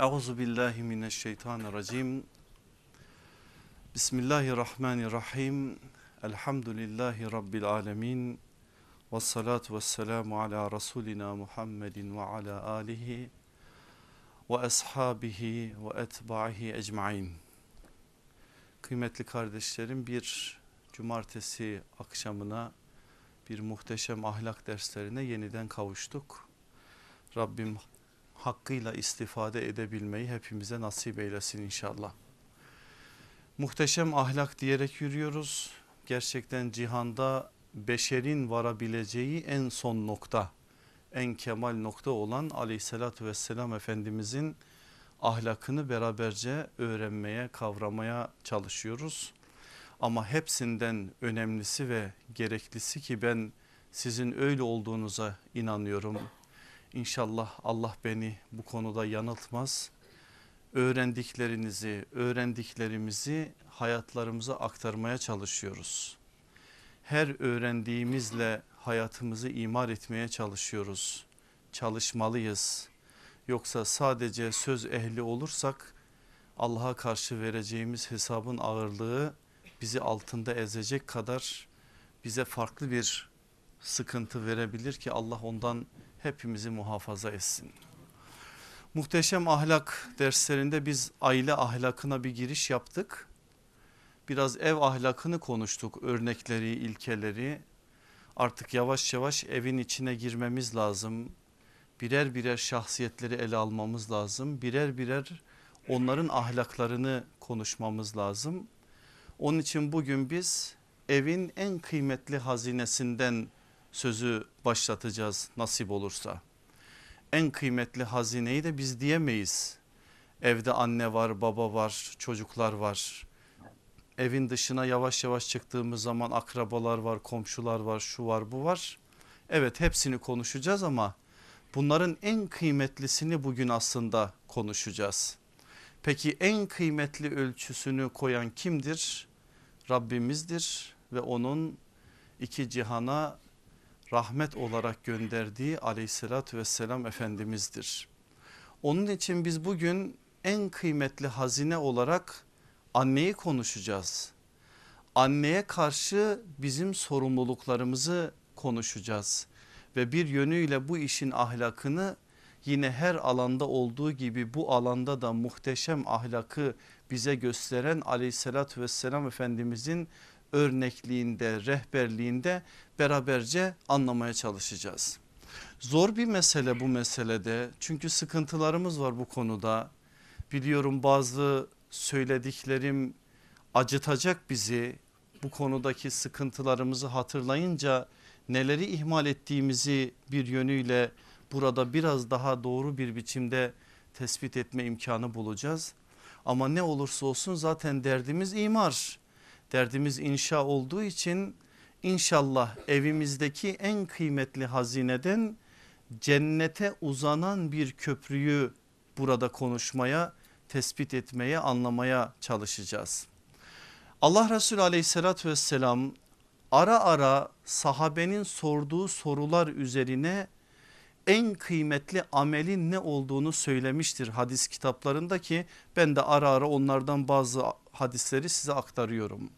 Euzu billahi mineşşeytanirracim. Bismillahirrahmanirrahim. Elhamdülillahi rabbil alamin. Ves salatu vesselamu ala rasulina Muhammedin ve ala alihi ve ashabihi ve etbahi ecmaîn. Kıymetli kardeşlerim bir cumartesi akşamına bir muhteşem ahlak derslerine yeniden kavuştuk. Rabbim hakkıyla istifade edebilmeyi hepimize nasip eylesin inşallah. Muhteşem ahlak diyerek yürüyoruz. Gerçekten cihanda beşerin varabileceği en son nokta, en kemal nokta olan aleyhissalatü vesselam Efendimizin ahlakını beraberce öğrenmeye, kavramaya çalışıyoruz. Ama hepsinden önemlisi ve gereklisi ki ben sizin öyle olduğunuza inanıyorum. İnşallah Allah beni bu konuda yanıltmaz. Öğrendiklerinizi, öğrendiklerimizi hayatlarımıza aktarmaya çalışıyoruz. Her öğrendiğimizle hayatımızı imar etmeye çalışıyoruz. Çalışmalıyız. Yoksa sadece söz ehli olursak Allah'a karşı vereceğimiz hesabın ağırlığı bizi altında ezecek kadar bize farklı bir sıkıntı verebilir ki Allah ondan hepimizi muhafaza etsin. Muhteşem ahlak derslerinde biz aile ahlakına bir giriş yaptık. Biraz ev ahlakını konuştuk örnekleri ilkeleri artık yavaş yavaş evin içine girmemiz lazım. Birer birer şahsiyetleri ele almamız lazım birer birer onların ahlaklarını konuşmamız lazım. Onun için bugün biz evin en kıymetli hazinesinden sözü başlatacağız nasip olursa. En kıymetli hazineyi de biz diyemeyiz. Evde anne var, baba var, çocuklar var. Evin dışına yavaş yavaş çıktığımız zaman akrabalar var, komşular var, şu var, bu var. Evet hepsini konuşacağız ama bunların en kıymetlisini bugün aslında konuşacağız. Peki en kıymetli ölçüsünü koyan kimdir? Rabbimizdir ve onun iki cihana rahmet olarak gönderdiği aleyhissalatü vesselam Efendimiz'dir. Onun için biz bugün en kıymetli hazine olarak anneyi konuşacağız. Anneye karşı bizim sorumluluklarımızı konuşacağız ve bir yönüyle bu işin ahlakını yine her alanda olduğu gibi bu alanda da muhteşem ahlakı bize gösteren aleyhissalatü vesselam Efendimizin örnekliğinde rehberliğinde beraberce anlamaya çalışacağız. Zor bir mesele bu meselede çünkü sıkıntılarımız var bu konuda. Biliyorum bazı söylediklerim acıtacak bizi bu konudaki sıkıntılarımızı hatırlayınca neleri ihmal ettiğimizi bir yönüyle burada biraz daha doğru bir biçimde tespit etme imkanı bulacağız. Ama ne olursa olsun zaten derdimiz imar. Derdimiz inşa olduğu için inşallah evimizdeki en kıymetli hazineden cennete uzanan bir köprüyü burada konuşmaya, tespit etmeye, anlamaya çalışacağız. Allah Resulü aleyhissalatü vesselam ara ara sahabenin sorduğu sorular üzerine en kıymetli amelin ne olduğunu söylemiştir hadis kitaplarında ki ben de ara ara onlardan bazı hadisleri size aktarıyorum.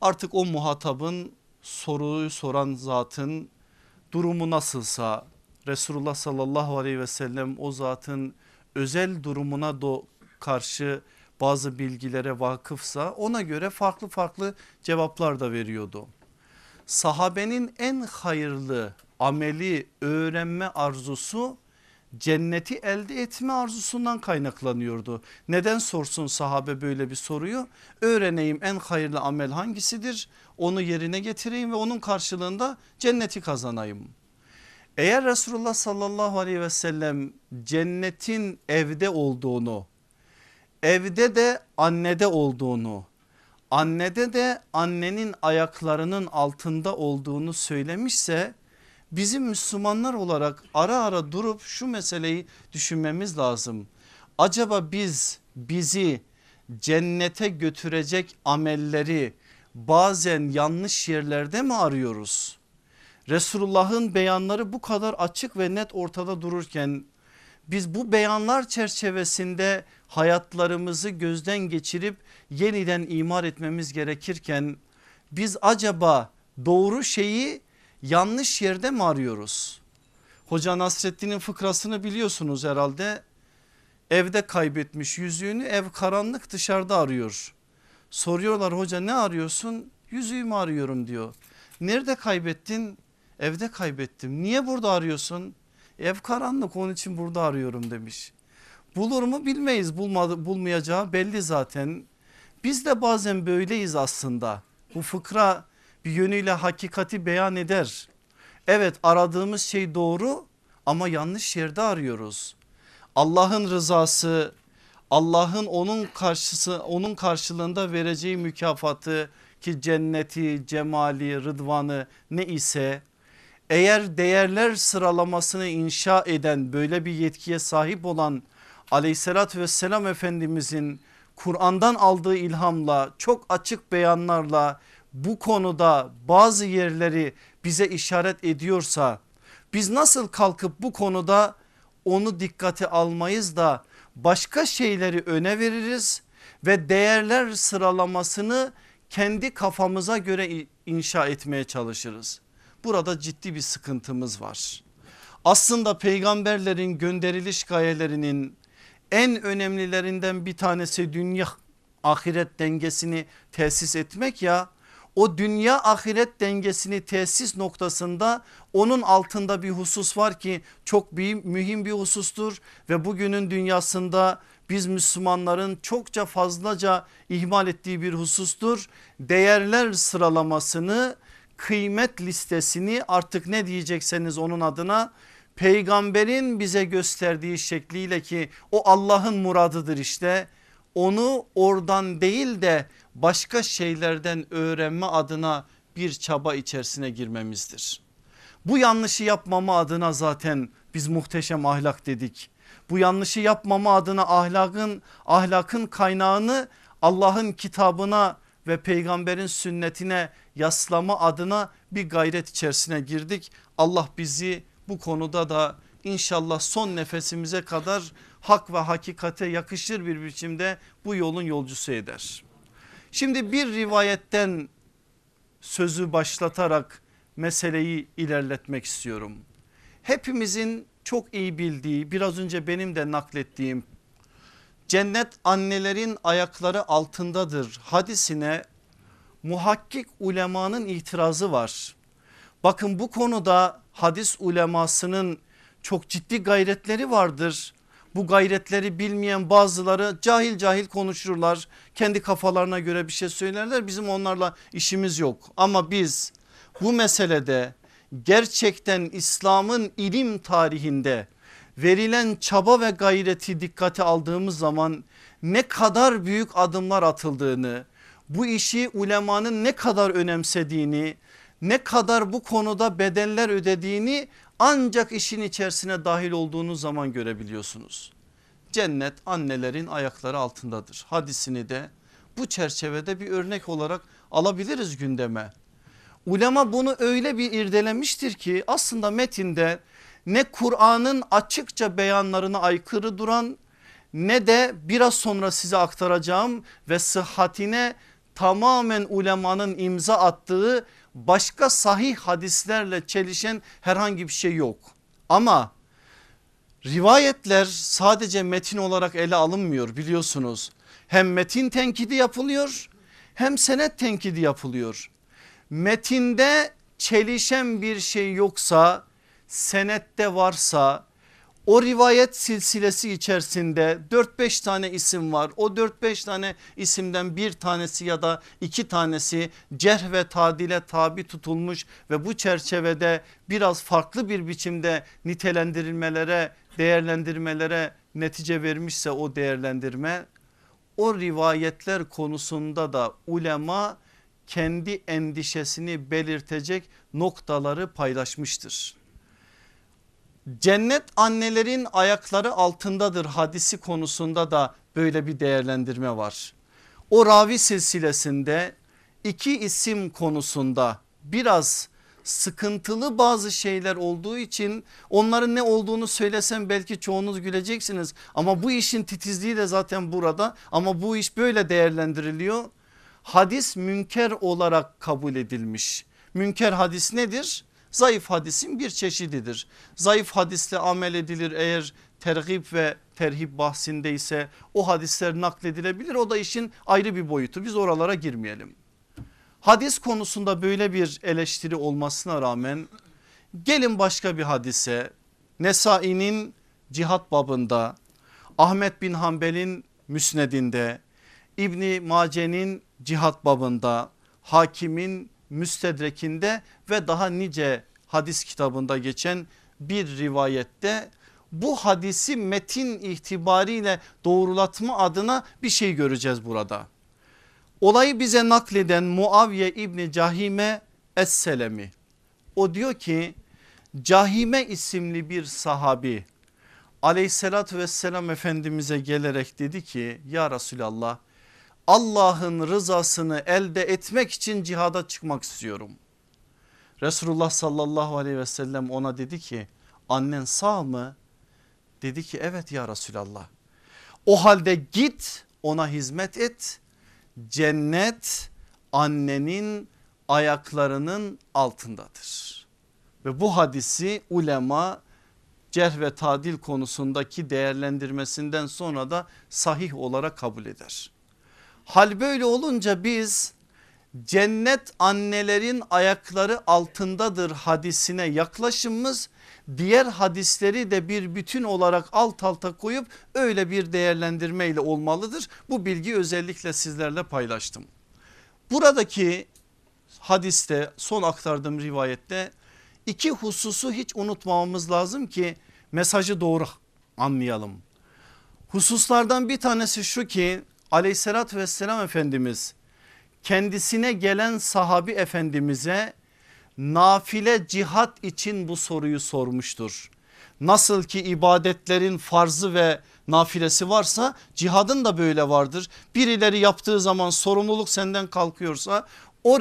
Artık o muhatabın soruyu soran zatın durumu nasılsa Resulullah sallallahu aleyhi ve sellem o zatın özel durumuna do karşı bazı bilgilere vakıfsa ona göre farklı farklı cevaplar da veriyordu. Sahabenin en hayırlı ameli öğrenme arzusu cenneti elde etme arzusundan kaynaklanıyordu. Neden sorsun sahabe böyle bir soruyu? Öğreneyim en hayırlı amel hangisidir? Onu yerine getireyim ve onun karşılığında cenneti kazanayım. Eğer Resulullah sallallahu aleyhi ve sellem cennetin evde olduğunu, evde de annede olduğunu, annede de annenin ayaklarının altında olduğunu söylemişse bizim Müslümanlar olarak ara ara durup şu meseleyi düşünmemiz lazım. Acaba biz bizi cennete götürecek amelleri bazen yanlış yerlerde mi arıyoruz? Resulullah'ın beyanları bu kadar açık ve net ortada dururken biz bu beyanlar çerçevesinde hayatlarımızı gözden geçirip yeniden imar etmemiz gerekirken biz acaba doğru şeyi yanlış yerde mi arıyoruz? Hoca Nasreddin'in fıkrasını biliyorsunuz herhalde. Evde kaybetmiş yüzüğünü ev karanlık dışarıda arıyor. Soruyorlar hoca ne arıyorsun? Yüzüğümü arıyorum diyor. Nerede kaybettin? Evde kaybettim. Niye burada arıyorsun? Ev karanlık onun için burada arıyorum demiş. Bulur mu bilmeyiz bulmadı, bulmayacağı belli zaten. Biz de bazen böyleyiz aslında. Bu fıkra bir yönüyle hakikati beyan eder. Evet aradığımız şey doğru ama yanlış yerde arıyoruz. Allah'ın rızası, Allah'ın onun karşısı onun karşılığında vereceği mükafatı ki cenneti, cemali, rıdvanı ne ise eğer değerler sıralamasını inşa eden böyle bir yetkiye sahip olan aleyhissalatü vesselam efendimizin Kur'an'dan aldığı ilhamla çok açık beyanlarla bu konuda bazı yerleri bize işaret ediyorsa biz nasıl kalkıp bu konuda onu dikkate almayız da başka şeyleri öne veririz ve değerler sıralamasını kendi kafamıza göre inşa etmeye çalışırız. Burada ciddi bir sıkıntımız var. Aslında peygamberlerin gönderiliş gayelerinin en önemlilerinden bir tanesi dünya ahiret dengesini tesis etmek ya o dünya ahiret dengesini tesis noktasında onun altında bir husus var ki çok büyük, mühim bir husustur ve bugünün dünyasında biz Müslümanların çokça fazlaca ihmal ettiği bir husustur. Değerler sıralamasını kıymet listesini artık ne diyecekseniz onun adına peygamberin bize gösterdiği şekliyle ki o Allah'ın muradıdır işte onu oradan değil de başka şeylerden öğrenme adına bir çaba içerisine girmemizdir. Bu yanlışı yapmama adına zaten biz muhteşem ahlak dedik. Bu yanlışı yapmama adına ahlakın ahlakın kaynağını Allah'ın kitabına ve peygamberin sünnetine yaslama adına bir gayret içerisine girdik. Allah bizi bu konuda da inşallah son nefesimize kadar hak ve hakikate yakışır bir biçimde bu yolun yolcusu eder. Şimdi bir rivayetten sözü başlatarak meseleyi ilerletmek istiyorum. Hepimizin çok iyi bildiği biraz önce benim de naklettiğim cennet annelerin ayakları altındadır hadisine muhakkik ulemanın itirazı var. Bakın bu konuda hadis ulemasının çok ciddi gayretleri vardır. Bu gayretleri bilmeyen bazıları cahil cahil konuşurlar. Kendi kafalarına göre bir şey söylerler. Bizim onlarla işimiz yok. Ama biz bu meselede gerçekten İslam'ın ilim tarihinde verilen çaba ve gayreti dikkate aldığımız zaman ne kadar büyük adımlar atıldığını, bu işi ulemanın ne kadar önemsediğini, ne kadar bu konuda bedeller ödediğini ancak işin içerisine dahil olduğunuz zaman görebiliyorsunuz. Cennet annelerin ayakları altındadır. Hadisini de bu çerçevede bir örnek olarak alabiliriz gündeme. Ulema bunu öyle bir irdelemiştir ki aslında metinde ne Kur'an'ın açıkça beyanlarına aykırı duran ne de biraz sonra size aktaracağım ve sıhhatine tamamen ulemanın imza attığı başka sahih hadislerle çelişen herhangi bir şey yok. Ama rivayetler sadece metin olarak ele alınmıyor biliyorsunuz. Hem metin tenkidi yapılıyor hem senet tenkidi yapılıyor. Metinde çelişen bir şey yoksa senette varsa o rivayet silsilesi içerisinde 4-5 tane isim var. O 4-5 tane isimden bir tanesi ya da iki tanesi cerh ve tadile tabi tutulmuş ve bu çerçevede biraz farklı bir biçimde nitelendirilmelere, değerlendirmelere netice vermişse o değerlendirme o rivayetler konusunda da ulema kendi endişesini belirtecek noktaları paylaşmıştır. Cennet annelerin ayakları altındadır hadisi konusunda da böyle bir değerlendirme var. O ravi silsilesinde iki isim konusunda biraz sıkıntılı bazı şeyler olduğu için onların ne olduğunu söylesem belki çoğunuz güleceksiniz. Ama bu işin titizliği de zaten burada ama bu iş böyle değerlendiriliyor. Hadis münker olarak kabul edilmiş. Münker hadis nedir? Zayıf hadisin bir çeşididir. Zayıf hadisle amel edilir eğer tergip ve terhip bahsindeyse o hadisler nakledilebilir. O da işin ayrı bir boyutu biz oralara girmeyelim. Hadis konusunda böyle bir eleştiri olmasına rağmen gelin başka bir hadise Nesai'nin cihat babında Ahmet bin Hanbel'in müsnedinde İbni Mace'nin cihat babında hakimin müstedrekinde ve daha nice hadis kitabında geçen bir rivayette bu hadisi metin itibariyle doğrulatma adına bir şey göreceğiz burada. Olayı bize nakleden Muaviye İbni Cahime Es-Selemi o diyor ki Cahime isimli bir sahabi aleyhissalatü vesselam efendimize gelerek dedi ki ya Resulallah Allah'ın rızasını elde etmek için cihada çıkmak istiyorum. Resulullah sallallahu aleyhi ve sellem ona dedi ki annen sağ mı? Dedi ki evet ya Resulallah. O halde git ona hizmet et. Cennet annenin ayaklarının altındadır. Ve bu hadisi ulema cerh ve tadil konusundaki değerlendirmesinden sonra da sahih olarak kabul eder. Hal böyle olunca biz cennet annelerin ayakları altındadır hadisine yaklaşımımız diğer hadisleri de bir bütün olarak alt alta koyup öyle bir değerlendirmeyle olmalıdır. Bu bilgi özellikle sizlerle paylaştım. Buradaki hadiste son aktardığım rivayette iki hususu hiç unutmamamız lazım ki mesajı doğru anlayalım. Hususlardan bir tanesi şu ki aleyhissalatü vesselam Efendimiz kendisine gelen sahabi efendimize nafile cihat için bu soruyu sormuştur. Nasıl ki ibadetlerin farzı ve nafilesi varsa cihadın da böyle vardır. Birileri yaptığı zaman sorumluluk senden kalkıyorsa o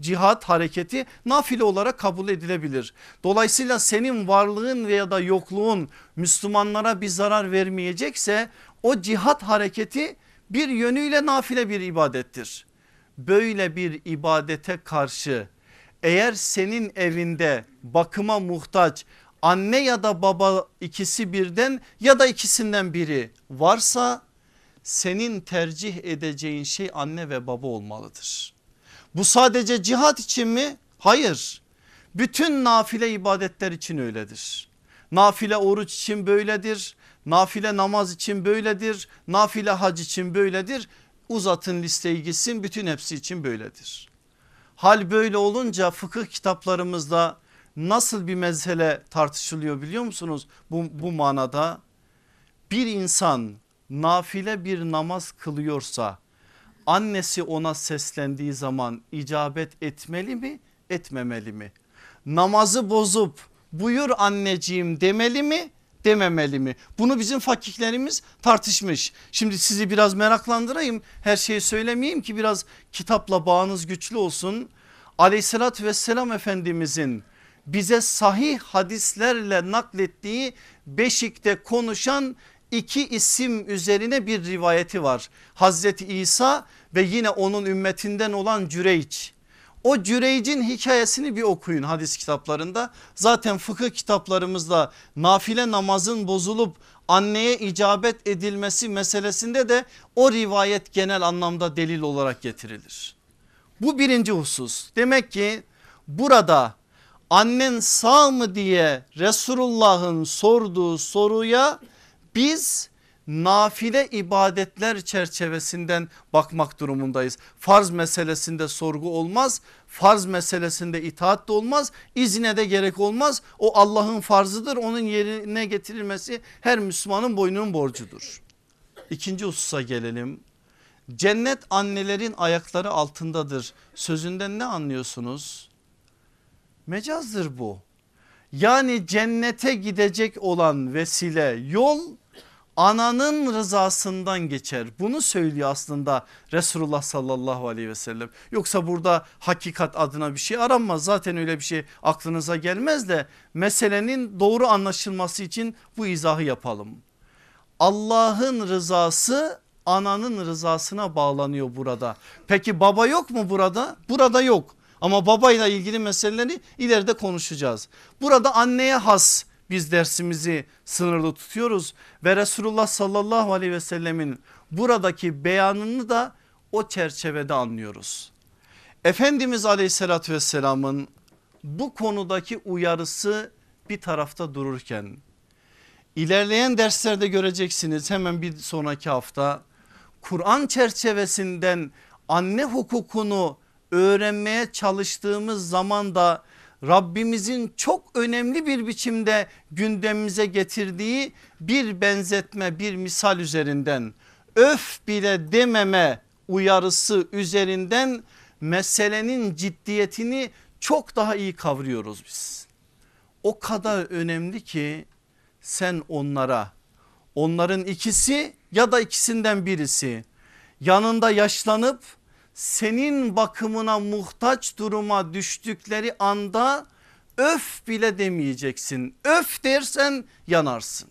cihat hareketi nafile olarak kabul edilebilir. Dolayısıyla senin varlığın veya da yokluğun Müslümanlara bir zarar vermeyecekse o cihat hareketi bir yönüyle nafile bir ibadettir. Böyle bir ibadete karşı eğer senin evinde bakıma muhtaç anne ya da baba ikisi birden ya da ikisinden biri varsa senin tercih edeceğin şey anne ve baba olmalıdır. Bu sadece cihat için mi? Hayır. Bütün nafile ibadetler için öyledir. Nafile oruç için böyledir. Nafile namaz için böyledir. Nafile hac için böyledir. Uzatın listeyi gitsin bütün hepsi için böyledir. Hal böyle olunca fıkıh kitaplarımızda nasıl bir mezhele tartışılıyor biliyor musunuz? Bu, bu manada bir insan nafile bir namaz kılıyorsa annesi ona seslendiği zaman icabet etmeli mi etmemeli mi? Namazı bozup buyur anneciğim demeli mi dememeli mi? Bunu bizim fakihlerimiz tartışmış. Şimdi sizi biraz meraklandırayım. Her şeyi söylemeyeyim ki biraz kitapla bağınız güçlü olsun. Aleyhissalatü vesselam Efendimizin bize sahih hadislerle naklettiği Beşik'te konuşan iki isim üzerine bir rivayeti var. Hazreti İsa ve yine onun ümmetinden olan Cüreyç. O Cüreyc'in hikayesini bir okuyun hadis kitaplarında. Zaten fıkıh kitaplarımızda nafile namazın bozulup anneye icabet edilmesi meselesinde de o rivayet genel anlamda delil olarak getirilir. Bu birinci husus. Demek ki burada annen sağ mı diye Resulullah'ın sorduğu soruya biz nafile ibadetler çerçevesinden bakmak durumundayız. Farz meselesinde sorgu olmaz. Farz meselesinde itaat da olmaz. İzine de gerek olmaz. O Allah'ın farzıdır. Onun yerine getirilmesi her Müslümanın boynunun borcudur. İkinci hususa gelelim. Cennet annelerin ayakları altındadır. Sözünden ne anlıyorsunuz? Mecazdır bu. Yani cennete gidecek olan vesile yol ananın rızasından geçer. Bunu söylüyor aslında Resulullah sallallahu aleyhi ve sellem. Yoksa burada hakikat adına bir şey aranmaz. Zaten öyle bir şey aklınıza gelmez de meselenin doğru anlaşılması için bu izahı yapalım. Allah'ın rızası ananın rızasına bağlanıyor burada. Peki baba yok mu burada? Burada yok. Ama babayla ilgili meseleleri ileride konuşacağız. Burada anneye has biz dersimizi sınırlı tutuyoruz ve Resulullah sallallahu aleyhi ve sellemin buradaki beyanını da o çerçevede anlıyoruz. Efendimiz aleyhissalatü vesselamın bu konudaki uyarısı bir tarafta dururken ilerleyen derslerde göreceksiniz hemen bir sonraki hafta Kur'an çerçevesinden anne hukukunu öğrenmeye çalıştığımız zaman da Rabbimizin çok önemli bir biçimde gündemimize getirdiği bir benzetme bir misal üzerinden öf bile dememe uyarısı üzerinden meselenin ciddiyetini çok daha iyi kavruyoruz biz. O kadar önemli ki sen onlara onların ikisi ya da ikisinden birisi yanında yaşlanıp senin bakımına muhtaç duruma düştükleri anda öf bile demeyeceksin. Öf dersen yanarsın.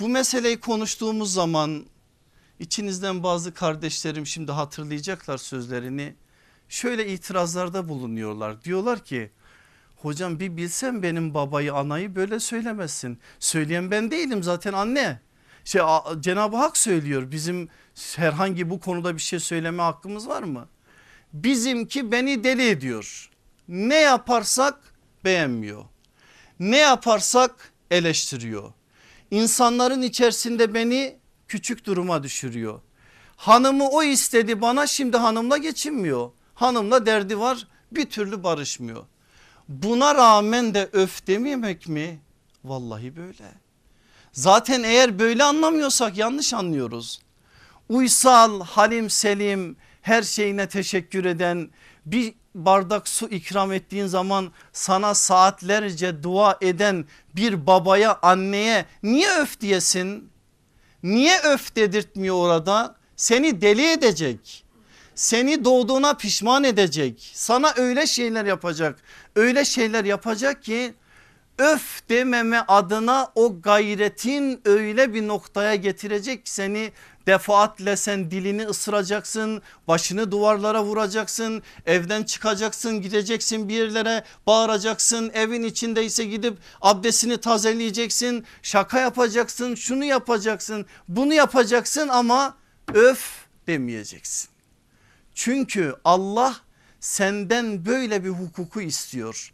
Bu meseleyi konuştuğumuz zaman içinizden bazı kardeşlerim şimdi hatırlayacaklar sözlerini. Şöyle itirazlarda bulunuyorlar. Diyorlar ki hocam bir bilsem benim babayı anayı böyle söylemezsin. Söyleyen ben değilim zaten anne. Şey, Cenab-ı Hak söylüyor bizim herhangi bu konuda bir şey söyleme hakkımız var mı? Bizimki beni deli ediyor. Ne yaparsak beğenmiyor. Ne yaparsak eleştiriyor. İnsanların içerisinde beni küçük duruma düşürüyor. Hanımı o istedi bana şimdi hanımla geçinmiyor. Hanımla derdi var bir türlü barışmıyor. Buna rağmen de öf dememek mi? Vallahi böyle. Zaten eğer böyle anlamıyorsak yanlış anlıyoruz. Uysal, halim selim, her şeyine teşekkür eden bir bardak su ikram ettiğin zaman sana saatlerce dua eden bir babaya anneye niye öf diyesin? Niye öf dedirtmiyor orada? Seni deli edecek. Seni doğduğuna pişman edecek. Sana öyle şeyler yapacak. Öyle şeyler yapacak ki öf dememe adına o gayretin öyle bir noktaya getirecek seni defaatle sen dilini ısıracaksın başını duvarlara vuracaksın evden çıkacaksın gideceksin bir yerlere bağıracaksın evin içindeyse gidip abdestini tazeleyeceksin şaka yapacaksın şunu yapacaksın bunu yapacaksın ama öf demeyeceksin. Çünkü Allah senden böyle bir hukuku istiyor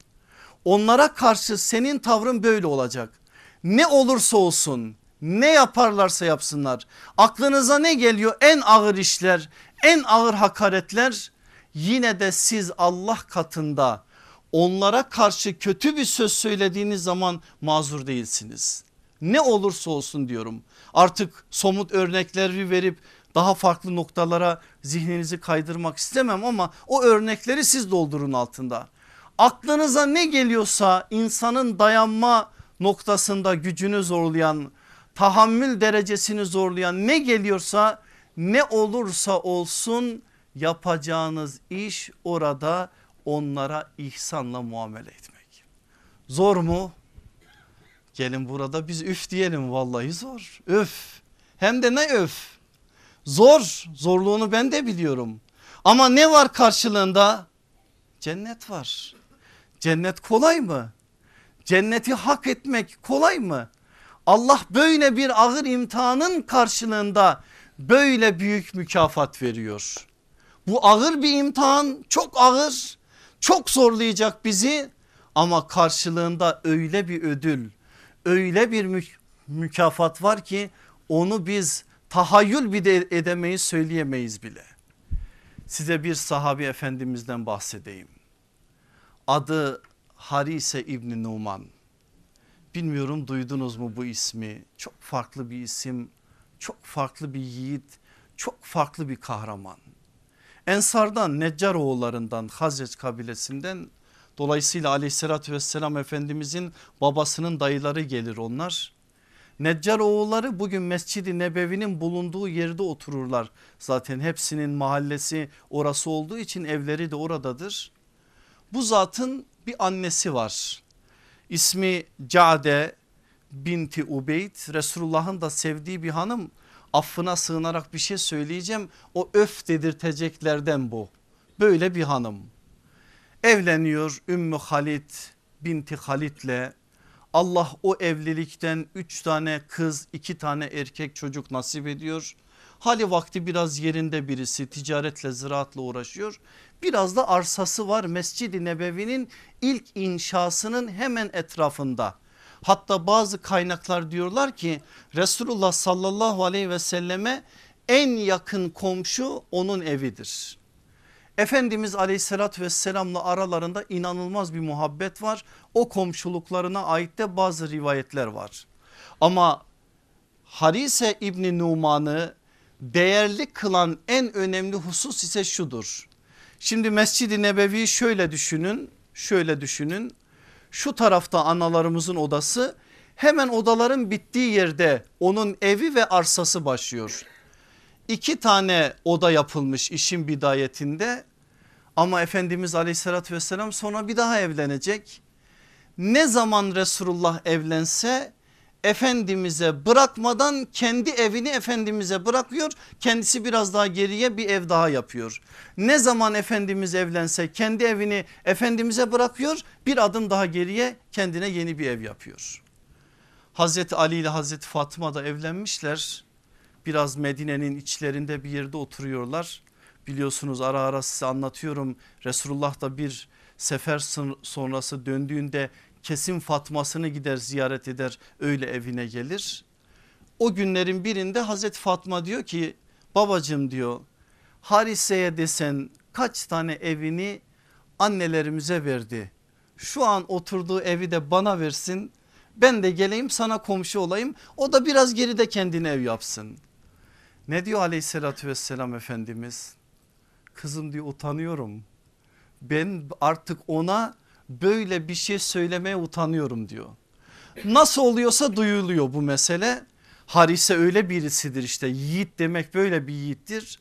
onlara karşı senin tavrın böyle olacak. Ne olursa olsun ne yaparlarsa yapsınlar. Aklınıza ne geliyor? En ağır işler en ağır hakaretler. Yine de siz Allah katında onlara karşı kötü bir söz söylediğiniz zaman mazur değilsiniz. Ne olursa olsun diyorum. Artık somut örnekleri verip daha farklı noktalara zihninizi kaydırmak istemem ama o örnekleri siz doldurun altında. Aklınıza ne geliyorsa insanın dayanma noktasında gücünü zorlayan tahammül derecesini zorlayan ne geliyorsa ne olursa olsun yapacağınız iş orada onlara ihsanla muamele etmek. Zor mu? Gelin burada biz üf diyelim vallahi zor. Öf hem de ne öf. Zor zorluğunu ben de biliyorum. Ama ne var karşılığında? Cennet var. Cennet kolay mı? Cenneti hak etmek kolay mı? Allah böyle bir ağır imtihanın karşılığında böyle büyük mükafat veriyor. Bu ağır bir imtihan çok ağır çok zorlayacak bizi ama karşılığında öyle bir ödül öyle bir mü mükafat var ki onu biz tahayyül bir de edemeyiz söyleyemeyiz bile. Size bir sahabi efendimizden bahsedeyim. Adı Harise İbni Numan. Bilmiyorum duydunuz mu bu ismi? Çok farklı bir isim, çok farklı bir yiğit, çok farklı bir kahraman. Ensardan Neccar oğullarından Hazret kabilesinden dolayısıyla aleyhissalatü vesselam efendimizin babasının dayıları gelir onlar. Neccar oğulları bugün Mescid-i Nebevi'nin bulunduğu yerde otururlar. Zaten hepsinin mahallesi orası olduğu için evleri de oradadır. Bu zatın bir annesi var. İsmi Cade binti Ubeyd. Resulullah'ın da sevdiği bir hanım. Affına sığınarak bir şey söyleyeceğim. O öf dedirteceklerden bu. Böyle bir hanım. Evleniyor Ümmü Halid binti Halid'le. Allah o evlilikten üç tane kız iki tane erkek çocuk nasip ediyor. Hali vakti biraz yerinde birisi ticaretle ziraatla uğraşıyor. Biraz da arsası var Mescid-i Nebevi'nin ilk inşasının hemen etrafında. Hatta bazı kaynaklar diyorlar ki Resulullah sallallahu aleyhi ve selleme en yakın komşu onun evidir. Efendimiz aleyhissalatü vesselamla aralarında inanılmaz bir muhabbet var. O komşuluklarına ait de bazı rivayetler var. Ama Harise İbni Numan'ı değerli kılan en önemli husus ise şudur. Şimdi Mescid-i Nebevi şöyle düşünün şöyle düşünün şu tarafta analarımızın odası hemen odaların bittiği yerde onun evi ve arsası başlıyor. İki tane oda yapılmış işin bidayetinde ama Efendimiz aleyhissalatü vesselam sonra bir daha evlenecek. Ne zaman Resulullah evlense Efendimiz'e bırakmadan kendi evini Efendimiz'e bırakıyor. Kendisi biraz daha geriye bir ev daha yapıyor. Ne zaman Efendimiz evlense kendi evini Efendimiz'e bırakıyor. Bir adım daha geriye kendine yeni bir ev yapıyor. Hazreti Ali ile Hazreti Fatıma da evlenmişler. Biraz Medine'nin içlerinde bir yerde oturuyorlar. Biliyorsunuz ara ara size anlatıyorum. Resulullah da bir sefer sonrası döndüğünde kesin Fatma'sını gider ziyaret eder öyle evine gelir. O günlerin birinde Hazreti Fatma diyor ki babacım diyor Harise'ye desen kaç tane evini annelerimize verdi. Şu an oturduğu evi de bana versin ben de geleyim sana komşu olayım o da biraz geride kendine ev yapsın. Ne diyor aleyhissalatü vesselam Efendimiz? Kızım diyor utanıyorum. Ben artık ona böyle bir şey söylemeye utanıyorum diyor. Nasıl oluyorsa duyuluyor bu mesele. Harise öyle birisidir işte yiğit demek böyle bir yiğittir.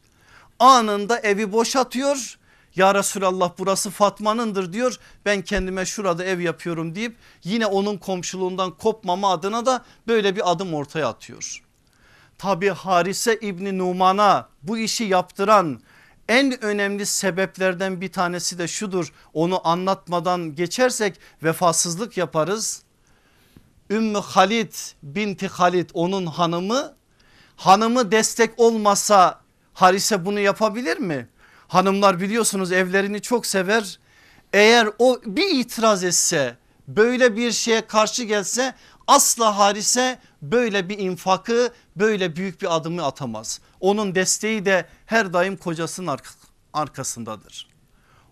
Anında evi boşatıyor. Ya Resulallah burası Fatma'nındır diyor. Ben kendime şurada ev yapıyorum deyip yine onun komşuluğundan kopmama adına da böyle bir adım ortaya atıyor. Tabi Harise İbni Numan'a bu işi yaptıran en önemli sebeplerden bir tanesi de şudur onu anlatmadan geçersek vefasızlık yaparız. Ümmü Halid binti Halid onun hanımı hanımı destek olmasa Harise bunu yapabilir mi? Hanımlar biliyorsunuz evlerini çok sever. Eğer o bir itiraz etse böyle bir şeye karşı gelse asla Harise böyle bir infakı böyle büyük bir adımı atamaz. Onun desteği de her daim kocasının arkasındadır.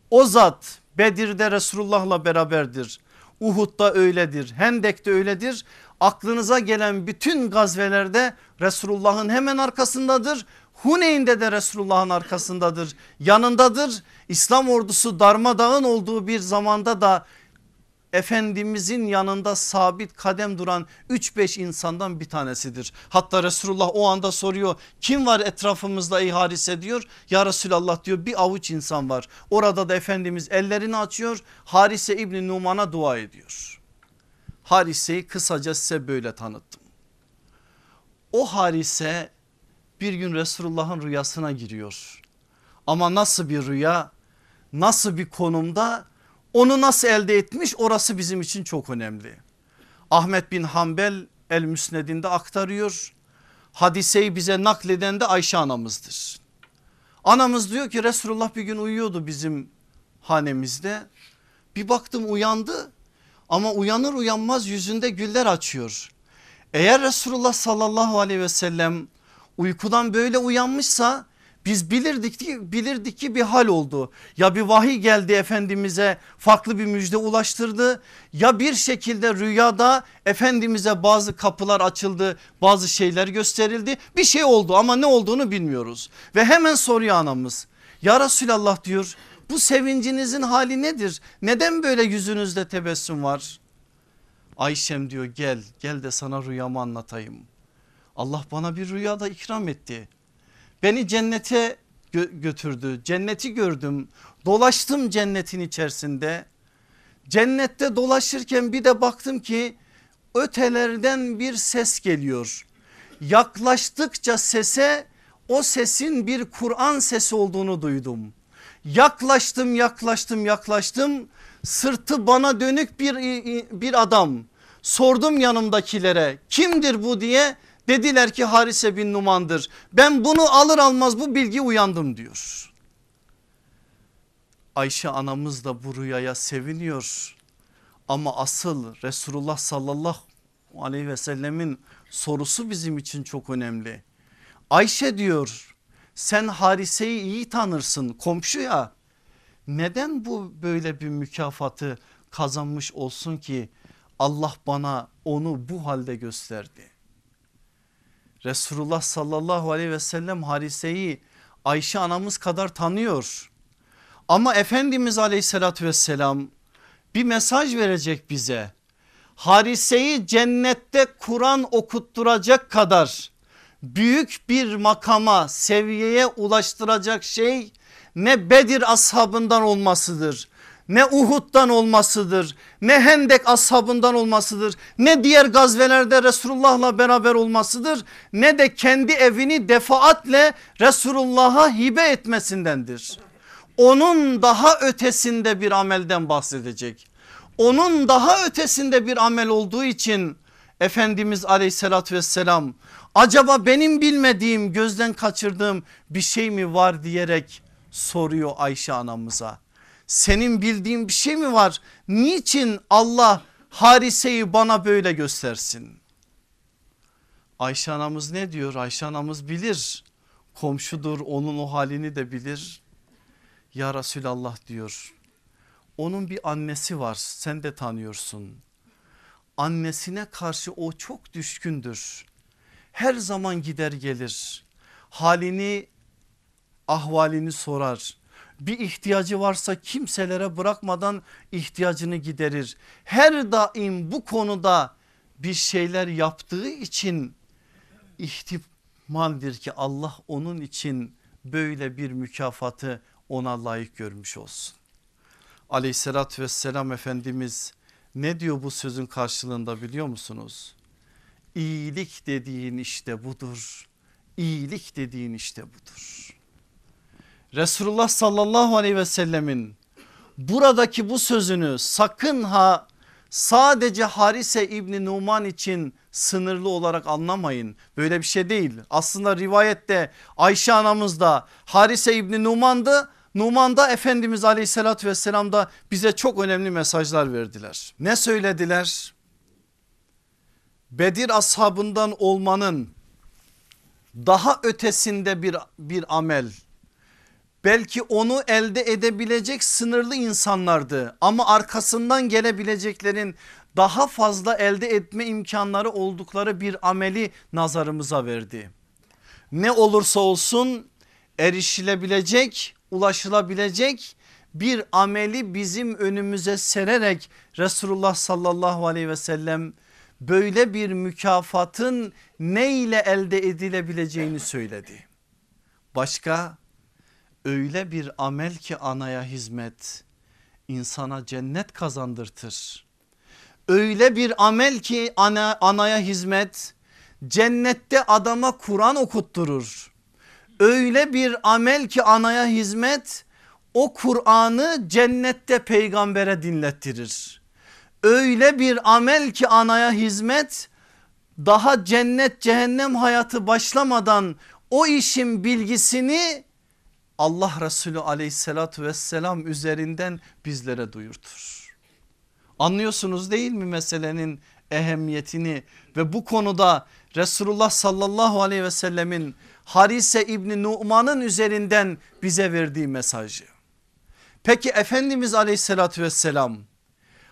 O zat Bedir'de Resulullah'la beraberdir. Uhud'da öyledir. Hendek'te öyledir. Aklınıza gelen bütün gazvelerde Resulullah'ın hemen arkasındadır. Huneyn'de de Resulullah'ın arkasındadır. Yanındadır. İslam ordusu darmadağın olduğu bir zamanda da Efendimizin yanında sabit kadem duran 3-5 insandan bir tanesidir. Hatta Resulullah o anda soruyor kim var etrafımızda ey Harise diyor. Ya Resulallah diyor bir avuç insan var. Orada da Efendimiz ellerini açıyor Harise İbni Numan'a dua ediyor. Harise'yi kısaca size böyle tanıttım. O Harise bir gün Resulullah'ın rüyasına giriyor. Ama nasıl bir rüya nasıl bir konumda onu nasıl elde etmiş orası bizim için çok önemli. Ahmet bin Hanbel El Müsned'inde aktarıyor. Hadiseyi bize nakleden de Ayşe anamızdır. Anamız diyor ki Resulullah bir gün uyuyordu bizim hanemizde. Bir baktım uyandı ama uyanır uyanmaz yüzünde güller açıyor. Eğer Resulullah sallallahu aleyhi ve sellem uykudan böyle uyanmışsa biz bilirdik ki, bilirdik ki bir hal oldu. Ya bir vahiy geldi Efendimiz'e farklı bir müjde ulaştırdı. Ya bir şekilde rüyada Efendimiz'e bazı kapılar açıldı bazı şeyler gösterildi. Bir şey oldu ama ne olduğunu bilmiyoruz. Ve hemen soruyor anamız. Ya Resulallah diyor bu sevincinizin hali nedir? Neden böyle yüzünüzde tebessüm var? Ayşem diyor gel gel de sana rüyamı anlatayım. Allah bana bir rüyada ikram etti. Beni cennete gö götürdü. Cenneti gördüm. Dolaştım cennetin içerisinde. Cennette dolaşırken bir de baktım ki ötelerden bir ses geliyor. Yaklaştıkça sese o sesin bir Kur'an sesi olduğunu duydum. Yaklaştım yaklaştım yaklaştım sırtı bana dönük bir, bir adam. Sordum yanımdakilere kimdir bu diye dediler ki Harise bin Numan'dır. Ben bunu alır almaz bu bilgi uyandım diyor. Ayşe anamız da bu rüyaya seviniyor. Ama asıl Resulullah sallallahu aleyhi ve sellemin sorusu bizim için çok önemli. Ayşe diyor sen Harise'yi iyi tanırsın komşu ya. Neden bu böyle bir mükafatı kazanmış olsun ki Allah bana onu bu halde gösterdi. Resulullah sallallahu aleyhi ve sellem Harise'yi Ayşe anamız kadar tanıyor. Ama Efendimiz aleyhissalatü vesselam bir mesaj verecek bize. Harise'yi cennette Kur'an okutturacak kadar büyük bir makama seviyeye ulaştıracak şey ne Bedir ashabından olmasıdır ne Uhud'dan olmasıdır ne Hendek ashabından olmasıdır ne diğer gazvelerde Resulullah'la beraber olmasıdır ne de kendi evini defaatle Resulullah'a hibe etmesindendir. Onun daha ötesinde bir amelden bahsedecek. Onun daha ötesinde bir amel olduğu için Efendimiz aleyhissalatü vesselam acaba benim bilmediğim gözden kaçırdığım bir şey mi var diyerek soruyor Ayşe anamıza. Senin bildiğin bir şey mi var? Niçin Allah hariseyi bana böyle göstersin? Ayşe anamız ne diyor? Ayşe anamız bilir. Komşudur onun o halini de bilir. Ya Resulallah diyor. Onun bir annesi var sen de tanıyorsun. Annesine karşı o çok düşkündür. Her zaman gider gelir. Halini ahvalini sorar. Bir ihtiyacı varsa kimselere bırakmadan ihtiyacını giderir. Her daim bu konuda bir şeyler yaptığı için ihtimaldir ki Allah onun için böyle bir mükafatı ona layık görmüş olsun. Aleyhissalatü vesselam Efendimiz ne diyor bu sözün karşılığında biliyor musunuz? İyilik dediğin işte budur. İyilik dediğin işte budur. Resulullah sallallahu aleyhi ve sellemin buradaki bu sözünü sakın ha sadece Harise İbni Numan için sınırlı olarak anlamayın. Böyle bir şey değil. Aslında rivayette Ayşe anamız da Harise İbni Numan'dı. Numan'da Efendimiz aleyhissalatü vesselam da bize çok önemli mesajlar verdiler. Ne söylediler? Bedir ashabından olmanın daha ötesinde bir, bir amel belki onu elde edebilecek sınırlı insanlardı ama arkasından gelebileceklerin daha fazla elde etme imkanları oldukları bir ameli nazarımıza verdi. Ne olursa olsun erişilebilecek ulaşılabilecek bir ameli bizim önümüze sererek Resulullah sallallahu aleyhi ve sellem böyle bir mükafatın ne ile elde edilebileceğini söyledi. Başka öyle bir amel ki anaya hizmet insana cennet kazandırtır. Öyle bir amel ki ana, anaya hizmet cennette adama Kur'an okutturur. Öyle bir amel ki anaya hizmet o Kur'an'ı cennette peygambere dinlettirir. Öyle bir amel ki anaya hizmet daha cennet cehennem hayatı başlamadan o işin bilgisini Allah Resulü aleyhissalatü vesselam üzerinden bizlere duyurtur. Anlıyorsunuz değil mi meselenin ehemmiyetini ve bu konuda Resulullah sallallahu aleyhi ve sellemin Harise İbni Numan'ın üzerinden bize verdiği mesajı. Peki Efendimiz aleyhissalatü vesselam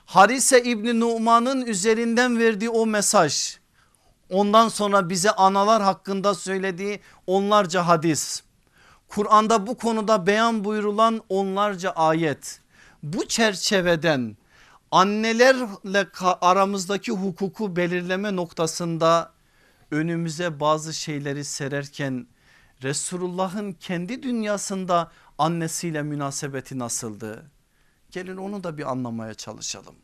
Harise İbni Numan'ın üzerinden verdiği o mesaj ondan sonra bize analar hakkında söylediği onlarca hadis Kur'an'da bu konuda beyan buyurulan onlarca ayet bu çerçeveden annelerle aramızdaki hukuku belirleme noktasında önümüze bazı şeyleri sererken Resulullah'ın kendi dünyasında annesiyle münasebeti nasıldı? Gelin onu da bir anlamaya çalışalım.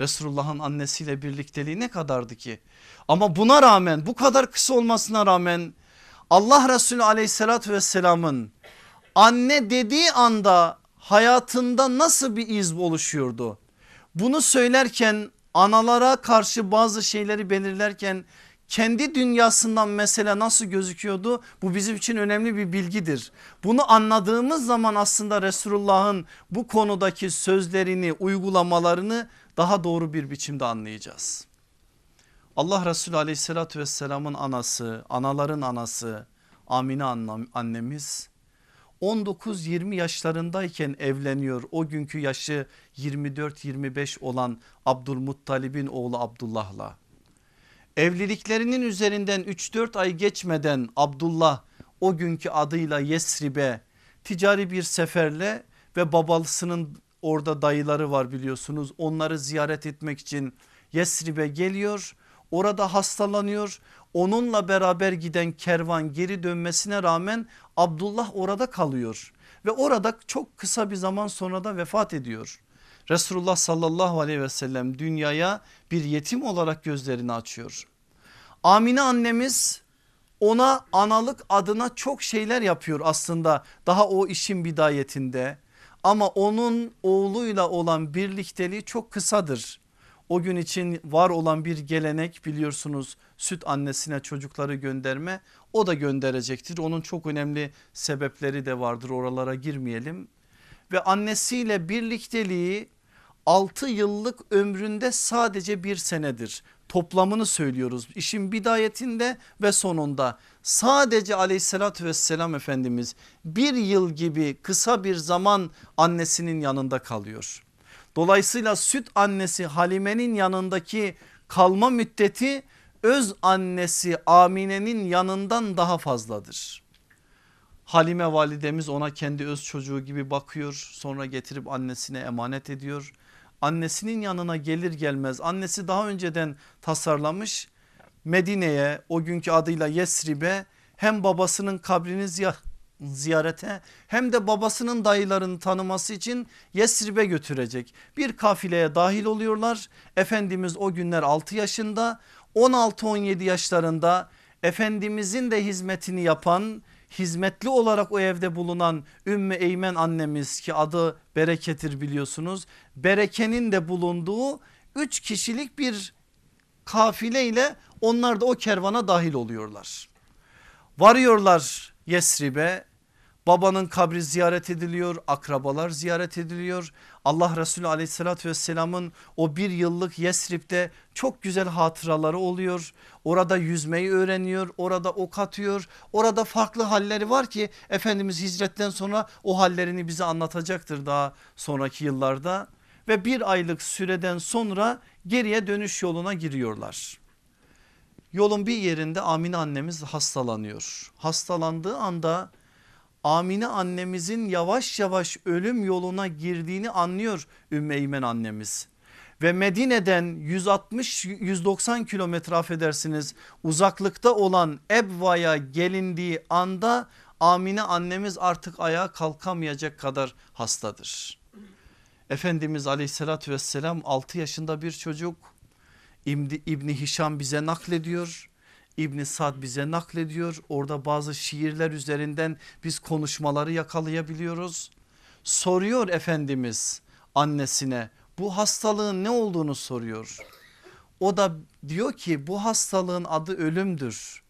Resulullah'ın annesiyle birlikteliği ne kadardı ki? Ama buna rağmen bu kadar kısa olmasına rağmen Allah Resulü aleyhissalatü vesselamın anne dediği anda hayatında nasıl bir iz oluşuyordu? Bunu söylerken analara karşı bazı şeyleri belirlerken kendi dünyasından mesela nasıl gözüküyordu bu bizim için önemli bir bilgidir. Bunu anladığımız zaman aslında Resulullah'ın bu konudaki sözlerini uygulamalarını daha doğru bir biçimde anlayacağız. Allah Resulü aleyhissalatü vesselamın anası anaların anası Amine annemiz 19-20 yaşlarındayken evleniyor. O günkü yaşı 24-25 olan Abdülmuttalib'in oğlu Abdullah'la. Evliliklerinin üzerinden 3-4 ay geçmeden Abdullah o günkü adıyla Yesrib'e ticari bir seferle ve babasının orada dayıları var biliyorsunuz onları ziyaret etmek için Yesrib'e geliyor orada hastalanıyor onunla beraber giden kervan geri dönmesine rağmen Abdullah orada kalıyor ve orada çok kısa bir zaman sonra da vefat ediyor. Resulullah sallallahu aleyhi ve sellem dünyaya bir yetim olarak gözlerini açıyor. Amine annemiz ona analık adına çok şeyler yapıyor aslında daha o işin bidayetinde ama onun oğluyla olan birlikteliği çok kısadır. O gün için var olan bir gelenek biliyorsunuz süt annesine çocukları gönderme o da gönderecektir. Onun çok önemli sebepleri de vardır oralara girmeyelim. Ve annesiyle birlikteliği 6 yıllık ömründe sadece bir senedir. Toplamını söylüyoruz işin bidayetinde ve sonunda sadece aleyhissalatü vesselam Efendimiz bir yıl gibi kısa bir zaman annesinin yanında kalıyor. Dolayısıyla süt annesi Halime'nin yanındaki kalma müddeti öz annesi Amine'nin yanından daha fazladır. Halime validemiz ona kendi öz çocuğu gibi bakıyor sonra getirip annesine emanet ediyor. Annesinin yanına gelir gelmez annesi daha önceden tasarlamış Medine'ye o günkü adıyla Yesrib'e hem babasının kabrini ziyarete hem de babasının dayılarını tanıması için Yesrib'e götürecek. Bir kafileye dahil oluyorlar. Efendimiz o günler 6 yaşında 16-17 yaşlarında Efendimizin de hizmetini yapan hizmetli olarak o evde bulunan Ümmü Eymen annemiz ki adı Bereke'tir biliyorsunuz. Bereke'nin de bulunduğu 3 kişilik bir kafile ile onlar da o kervana dahil oluyorlar. Varıyorlar Yesrib'e babanın kabri ziyaret ediliyor akrabalar ziyaret ediliyor Allah Resulü aleyhissalatü vesselamın o bir yıllık Yesrib'de çok güzel hatıraları oluyor. Orada yüzmeyi öğreniyor orada ok atıyor orada farklı halleri var ki Efendimiz hicretten sonra o hallerini bize anlatacaktır daha sonraki yıllarda. Ve bir aylık süreden sonra geriye dönüş yoluna giriyorlar. Yolun bir yerinde Amine annemiz hastalanıyor. Hastalandığı anda Amine annemizin yavaş yavaş ölüm yoluna girdiğini anlıyor Ümmeymen annemiz. Ve Medine'den 160-190 kilometre affedersiniz uzaklıkta olan Ebva'ya gelindiği anda Amine annemiz artık ayağa kalkamayacak kadar hastadır. Efendimiz aleyhissalatü vesselam 6 yaşında bir çocuk İbni, İbni Hişam bize naklediyor. İbni Sad bize naklediyor. Orada bazı şiirler üzerinden biz konuşmaları yakalayabiliyoruz. Soruyor Efendimiz annesine bu hastalığın ne olduğunu soruyor. O da diyor ki bu hastalığın adı ölümdür.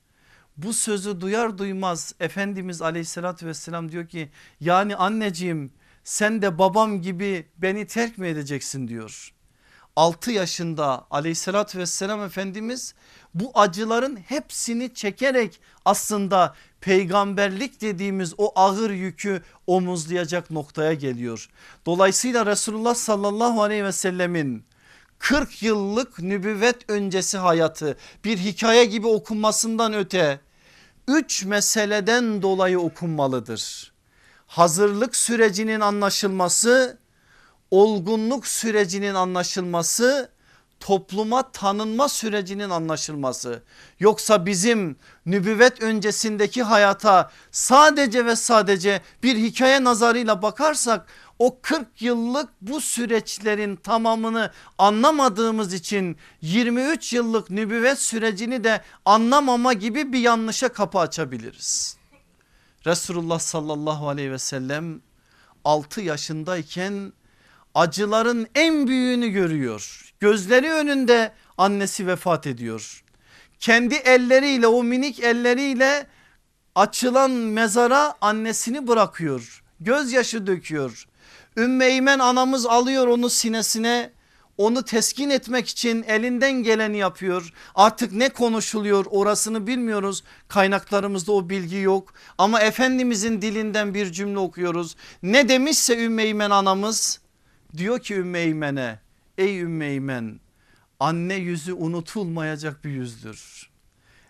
Bu sözü duyar duymaz Efendimiz aleyhissalatü vesselam diyor ki yani anneciğim sen de babam gibi beni terk mi edeceksin diyor. 6 yaşında aleyhissalatü vesselam Efendimiz bu acıların hepsini çekerek aslında peygamberlik dediğimiz o ağır yükü omuzlayacak noktaya geliyor. Dolayısıyla Resulullah sallallahu aleyhi ve sellemin 40 yıllık nübüvvet öncesi hayatı bir hikaye gibi okunmasından öte 3 meseleden dolayı okunmalıdır. Hazırlık sürecinin anlaşılması olgunluk sürecinin anlaşılması topluma tanınma sürecinin anlaşılması. Yoksa bizim nübüvvet öncesindeki hayata sadece ve sadece bir hikaye nazarıyla bakarsak o 40 yıllık bu süreçlerin tamamını anlamadığımız için 23 yıllık nübüvvet sürecini de anlamama gibi bir yanlışa kapı açabiliriz. Resulullah sallallahu aleyhi ve sellem 6 yaşındayken acıların en büyüğünü görüyor. Gözleri önünde annesi vefat ediyor. Kendi elleriyle o minik elleriyle açılan mezara annesini bırakıyor. Gözyaşı döküyor. Ümmeymen anamız alıyor onu sinesine onu teskin etmek için elinden geleni yapıyor. Artık ne konuşuluyor orasını bilmiyoruz. Kaynaklarımızda o bilgi yok. Ama Efendimizin dilinden bir cümle okuyoruz. Ne demişse Ümmeymen anamız diyor ki Ümmeymen'e ey Ümmeymen anne yüzü unutulmayacak bir yüzdür.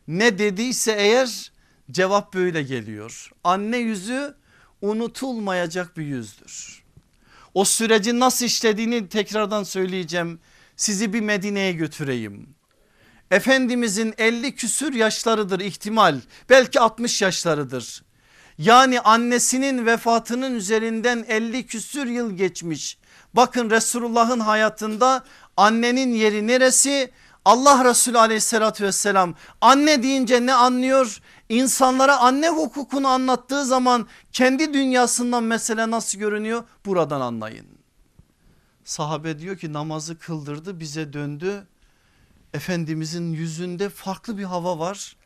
Ne dediyse eğer cevap böyle geliyor. Anne yüzü unutulmayacak bir yüzdür. O sürecin nasıl işlediğini tekrardan söyleyeceğim. Sizi bir Medine'ye götüreyim. Efendimizin 50 küsür yaşlarıdır ihtimal belki 60 yaşlarıdır. Yani annesinin vefatının üzerinden 50 küsür yıl geçmiş. Bakın Resulullah'ın hayatında annenin yeri neresi? Allah Resulü aleyhissalatü vesselam anne deyince ne anlıyor? İnsanlara anne hukukunu anlattığı zaman kendi dünyasından mesele nasıl görünüyor? Buradan anlayın. Sahabe diyor ki namazı kıldırdı bize döndü. Efendimizin yüzünde farklı bir hava var.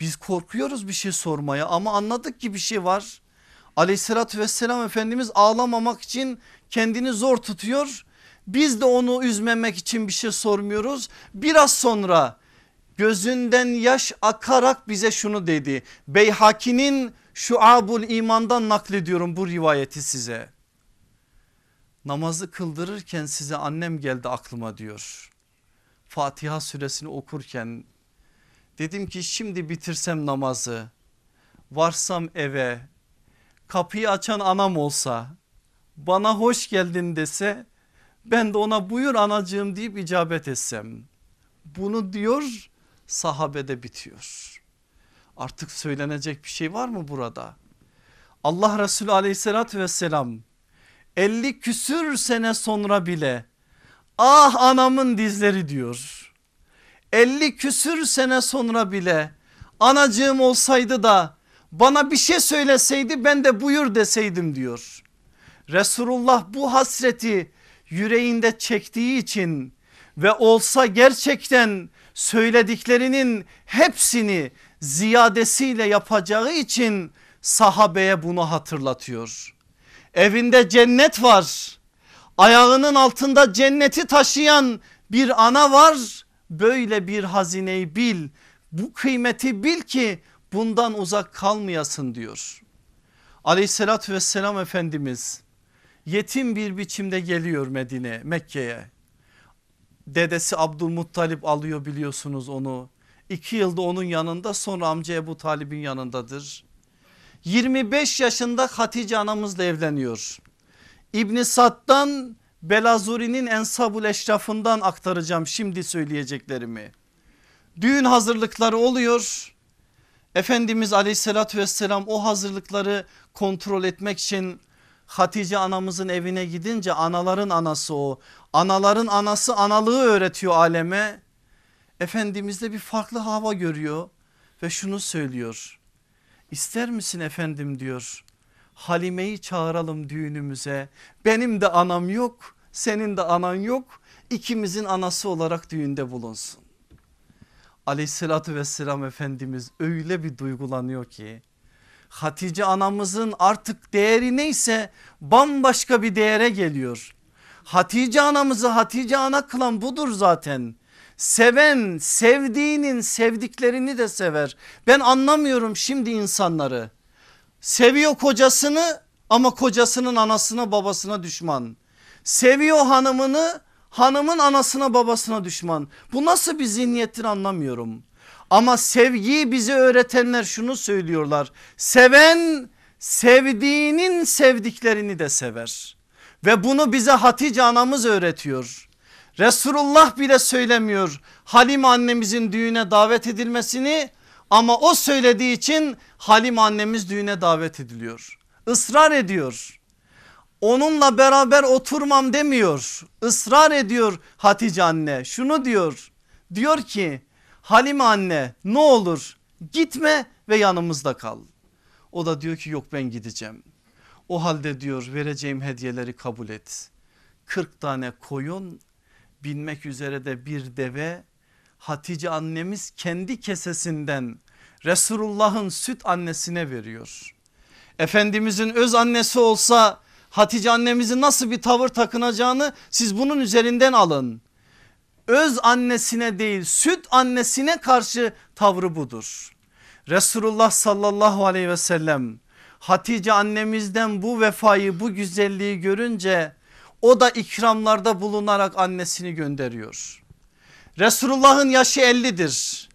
Biz korkuyoruz bir şey sormaya ama anladık ki bir şey var. Aleyhissalatü vesselam Efendimiz ağlamamak için kendini zor tutuyor. Biz de onu üzmemek için bir şey sormuyoruz. Biraz sonra gözünden yaş akarak bize şunu dedi. Beyhaki'nin şuabul imandan naklediyorum bu rivayeti size. Namazı kıldırırken size annem geldi aklıma diyor. Fatiha suresini okurken dedim ki şimdi bitirsem namazı varsam eve kapıyı açan anam olsa bana hoş geldin dese ben de ona buyur anacığım deyip icabet etsem. Bunu diyor sahabede bitiyor. Artık söylenecek bir şey var mı burada? Allah Resulü aleyhissalatü vesselam 50 küsür sene sonra bile ah anamın dizleri diyor. 50 küsür sene sonra bile anacığım olsaydı da bana bir şey söyleseydi ben de buyur deseydim diyor. Resulullah bu hasreti yüreğinde çektiği için ve olsa gerçekten söylediklerinin hepsini ziyadesiyle yapacağı için sahabeye bunu hatırlatıyor. Evinde cennet var. Ayağının altında cenneti taşıyan bir ana var. Böyle bir hazineyi bil. Bu kıymeti bil ki bundan uzak kalmayasın diyor. Aleyhissalatü vesselam Efendimiz yetim bir biçimde geliyor Medine Mekke'ye. Dedesi Abdülmuttalip alıyor biliyorsunuz onu. İki yılda onun yanında sonra amca Ebu Talib'in yanındadır. 25 yaşında Hatice anamızla evleniyor. İbni Sad'dan Belazuri'nin Ensabul Eşrafından aktaracağım şimdi söyleyeceklerimi. Düğün hazırlıkları oluyor. Efendimiz aleyhissalatü vesselam o hazırlıkları kontrol etmek için Hatice anamızın evine gidince anaların anası o. Anaların anası analığı öğretiyor aleme. Efendimiz de bir farklı hava görüyor ve şunu söylüyor. İster misin efendim diyor. Halime'yi çağıralım düğünümüze. Benim de anam yok, senin de anan yok. İkimizin anası olarak düğünde bulunsun. Aleyhissalatü vesselam Efendimiz öyle bir duygulanıyor ki Hatice anamızın artık değeri neyse bambaşka bir değere geliyor. Hatice anamızı Hatice ana kılan budur zaten. Seven sevdiğinin sevdiklerini de sever. Ben anlamıyorum şimdi insanları. Seviyor kocasını ama kocasının anasına babasına düşman. Seviyor hanımını hanımın anasına babasına düşman. Bu nasıl bir zihniyettir anlamıyorum. Ama sevgiyi bize öğretenler şunu söylüyorlar. Seven sevdiğinin sevdiklerini de sever. Ve bunu bize Hatice anamız öğretiyor. Resulullah bile söylemiyor Halim annemizin düğüne davet edilmesini ama o söylediği için Halim annemiz düğüne davet ediliyor. Israr ediyor. Onunla beraber oturmam demiyor. Israr ediyor Hatice anne. Şunu diyor. Diyor ki Halime anne ne olur gitme ve yanımızda kal. O da diyor ki yok ben gideceğim. O halde diyor vereceğim hediyeleri kabul et. 40 tane koyun binmek üzere de bir deve Hatice annemiz kendi kesesinden Resulullah'ın süt annesine veriyor. Efendimizin öz annesi olsa Hatice annemizin nasıl bir tavır takınacağını siz bunun üzerinden alın. Öz annesine değil süt annesine karşı tavrı budur. Resulullah sallallahu aleyhi ve sellem Hatice annemizden bu vefayı bu güzelliği görünce o da ikramlarda bulunarak annesini gönderiyor. Resulullah'ın yaşı 50'dir.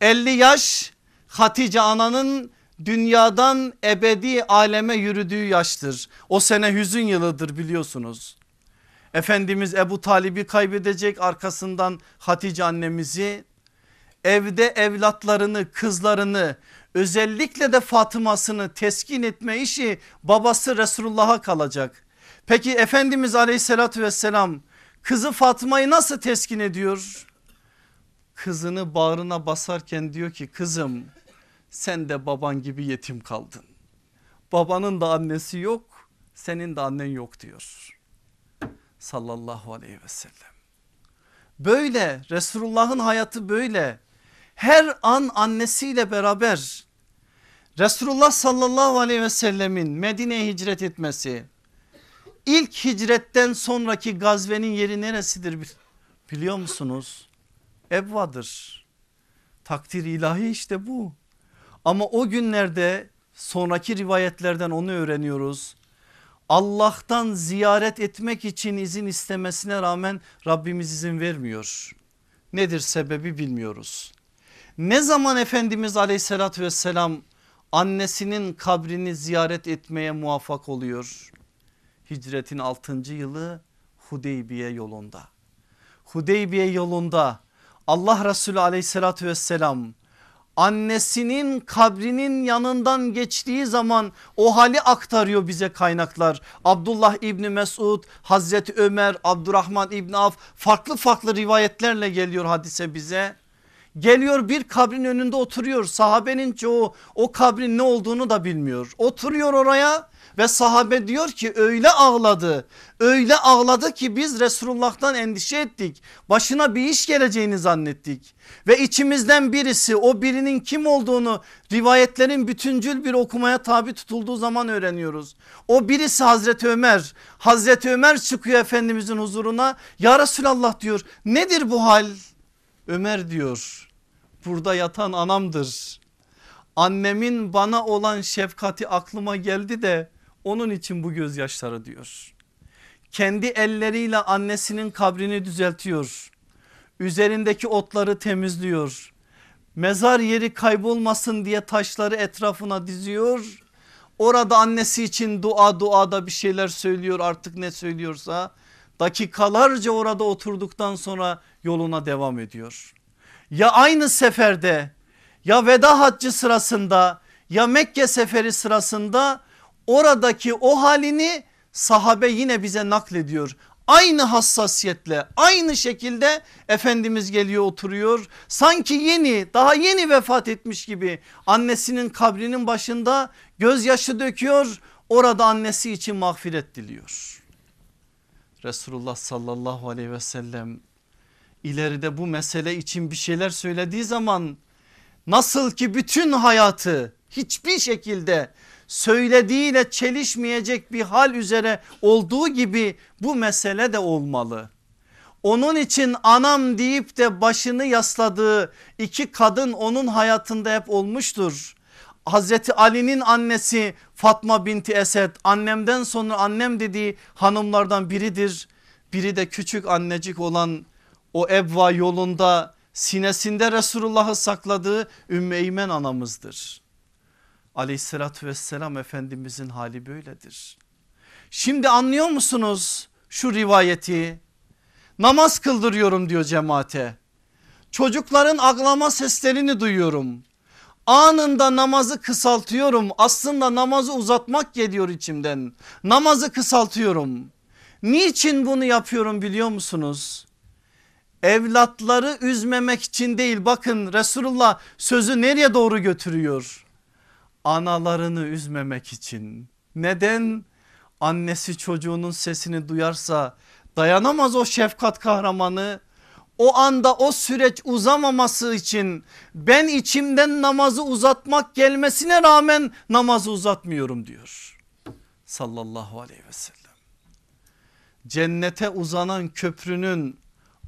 50 yaş Hatice ananın dünyadan ebedi aleme yürüdüğü yaştır. O sene hüzün yılıdır biliyorsunuz. Efendimiz Ebu Talib'i kaybedecek arkasından Hatice annemizi evde evlatlarını kızlarını özellikle de Fatıma'sını teskin etme işi babası Resulullah'a kalacak. Peki Efendimiz aleyhissalatü vesselam kızı Fatma'yı nasıl teskin ediyor? Kızını bağrına basarken diyor ki kızım sen de baban gibi yetim kaldın. Babanın da annesi yok senin de annen yok diyor. Sallallahu aleyhi ve sellem. Böyle Resulullah'ın hayatı böyle. Her an annesiyle beraber Resulullah sallallahu aleyhi ve sellemin Medine'ye hicret etmesi ilk hicretten sonraki gazvenin yeri neresidir biliyor musunuz? Ebva'dır. Takdir ilahi işte bu. Ama o günlerde sonraki rivayetlerden onu öğreniyoruz. Allah'tan ziyaret etmek için izin istemesine rağmen Rabbimiz izin vermiyor. Nedir sebebi bilmiyoruz. Ne zaman Efendimiz aleyhissalatü vesselam annesinin kabrini ziyaret etmeye muvaffak oluyor? Hicretin 6. yılı Hudeybiye yolunda. Hudeybiye yolunda Allah Resulü aleyhissalatü vesselam annesinin kabrinin yanından geçtiği zaman o hali aktarıyor bize kaynaklar. Abdullah İbni Mesud, Hazreti Ömer, Abdurrahman İbni Af farklı farklı rivayetlerle geliyor hadise bize. Geliyor bir kabrin önünde oturuyor sahabenin çoğu o kabrin ne olduğunu da bilmiyor. Oturuyor oraya ve sahabe diyor ki öyle ağladı öyle ağladı ki biz Resulullah'tan endişe ettik. Başına bir iş geleceğini zannettik. Ve içimizden birisi o birinin kim olduğunu rivayetlerin bütüncül bir okumaya tabi tutulduğu zaman öğreniyoruz. O birisi Hazreti Ömer. Hazreti Ömer çıkıyor Efendimizin huzuruna ya Resulallah diyor nedir bu hal? Ömer diyor burada yatan anamdır. Annemin bana olan şefkati aklıma geldi de onun için bu gözyaşları diyor. Kendi elleriyle annesinin kabrini düzeltiyor. Üzerindeki otları temizliyor. Mezar yeri kaybolmasın diye taşları etrafına diziyor. Orada annesi için dua duada bir şeyler söylüyor artık ne söylüyorsa. Dakikalarca orada oturduktan sonra yoluna devam ediyor. Ya aynı seferde ya veda haccı sırasında ya Mekke seferi sırasında oradaki o halini sahabe yine bize naklediyor. Aynı hassasiyetle aynı şekilde Efendimiz geliyor oturuyor. Sanki yeni daha yeni vefat etmiş gibi annesinin kabrinin başında gözyaşı döküyor. Orada annesi için mağfiret diliyor. Resulullah sallallahu aleyhi ve sellem ileride bu mesele için bir şeyler söylediği zaman nasıl ki bütün hayatı hiçbir şekilde söylediğiyle çelişmeyecek bir hal üzere olduğu gibi bu mesele de olmalı. Onun için anam deyip de başını yasladığı iki kadın onun hayatında hep olmuştur. Hazreti Ali'nin annesi Fatma binti Esed annemden sonra annem dediği hanımlardan biridir. Biri de küçük annecik olan o Ebva yolunda sinesinde Resulullah'ı sakladığı Ümmü Eymen anamızdır. Aleyhissalatü vesselam Efendimizin hali böyledir. Şimdi anlıyor musunuz şu rivayeti? Namaz kıldırıyorum diyor cemaate. Çocukların ağlama seslerini duyuyorum. Anında namazı kısaltıyorum. Aslında namazı uzatmak geliyor içimden. Namazı kısaltıyorum. Niçin bunu yapıyorum biliyor musunuz? Evlatları üzmemek için değil bakın Resulullah sözü nereye doğru götürüyor? Analarını üzmemek için. Neden? Annesi çocuğunun sesini duyarsa dayanamaz o şefkat kahramanı. O anda o süreç uzamaması için ben içimden namazı uzatmak gelmesine rağmen namazı uzatmıyorum diyor. Sallallahu aleyhi ve sellem. Cennete uzanan köprünün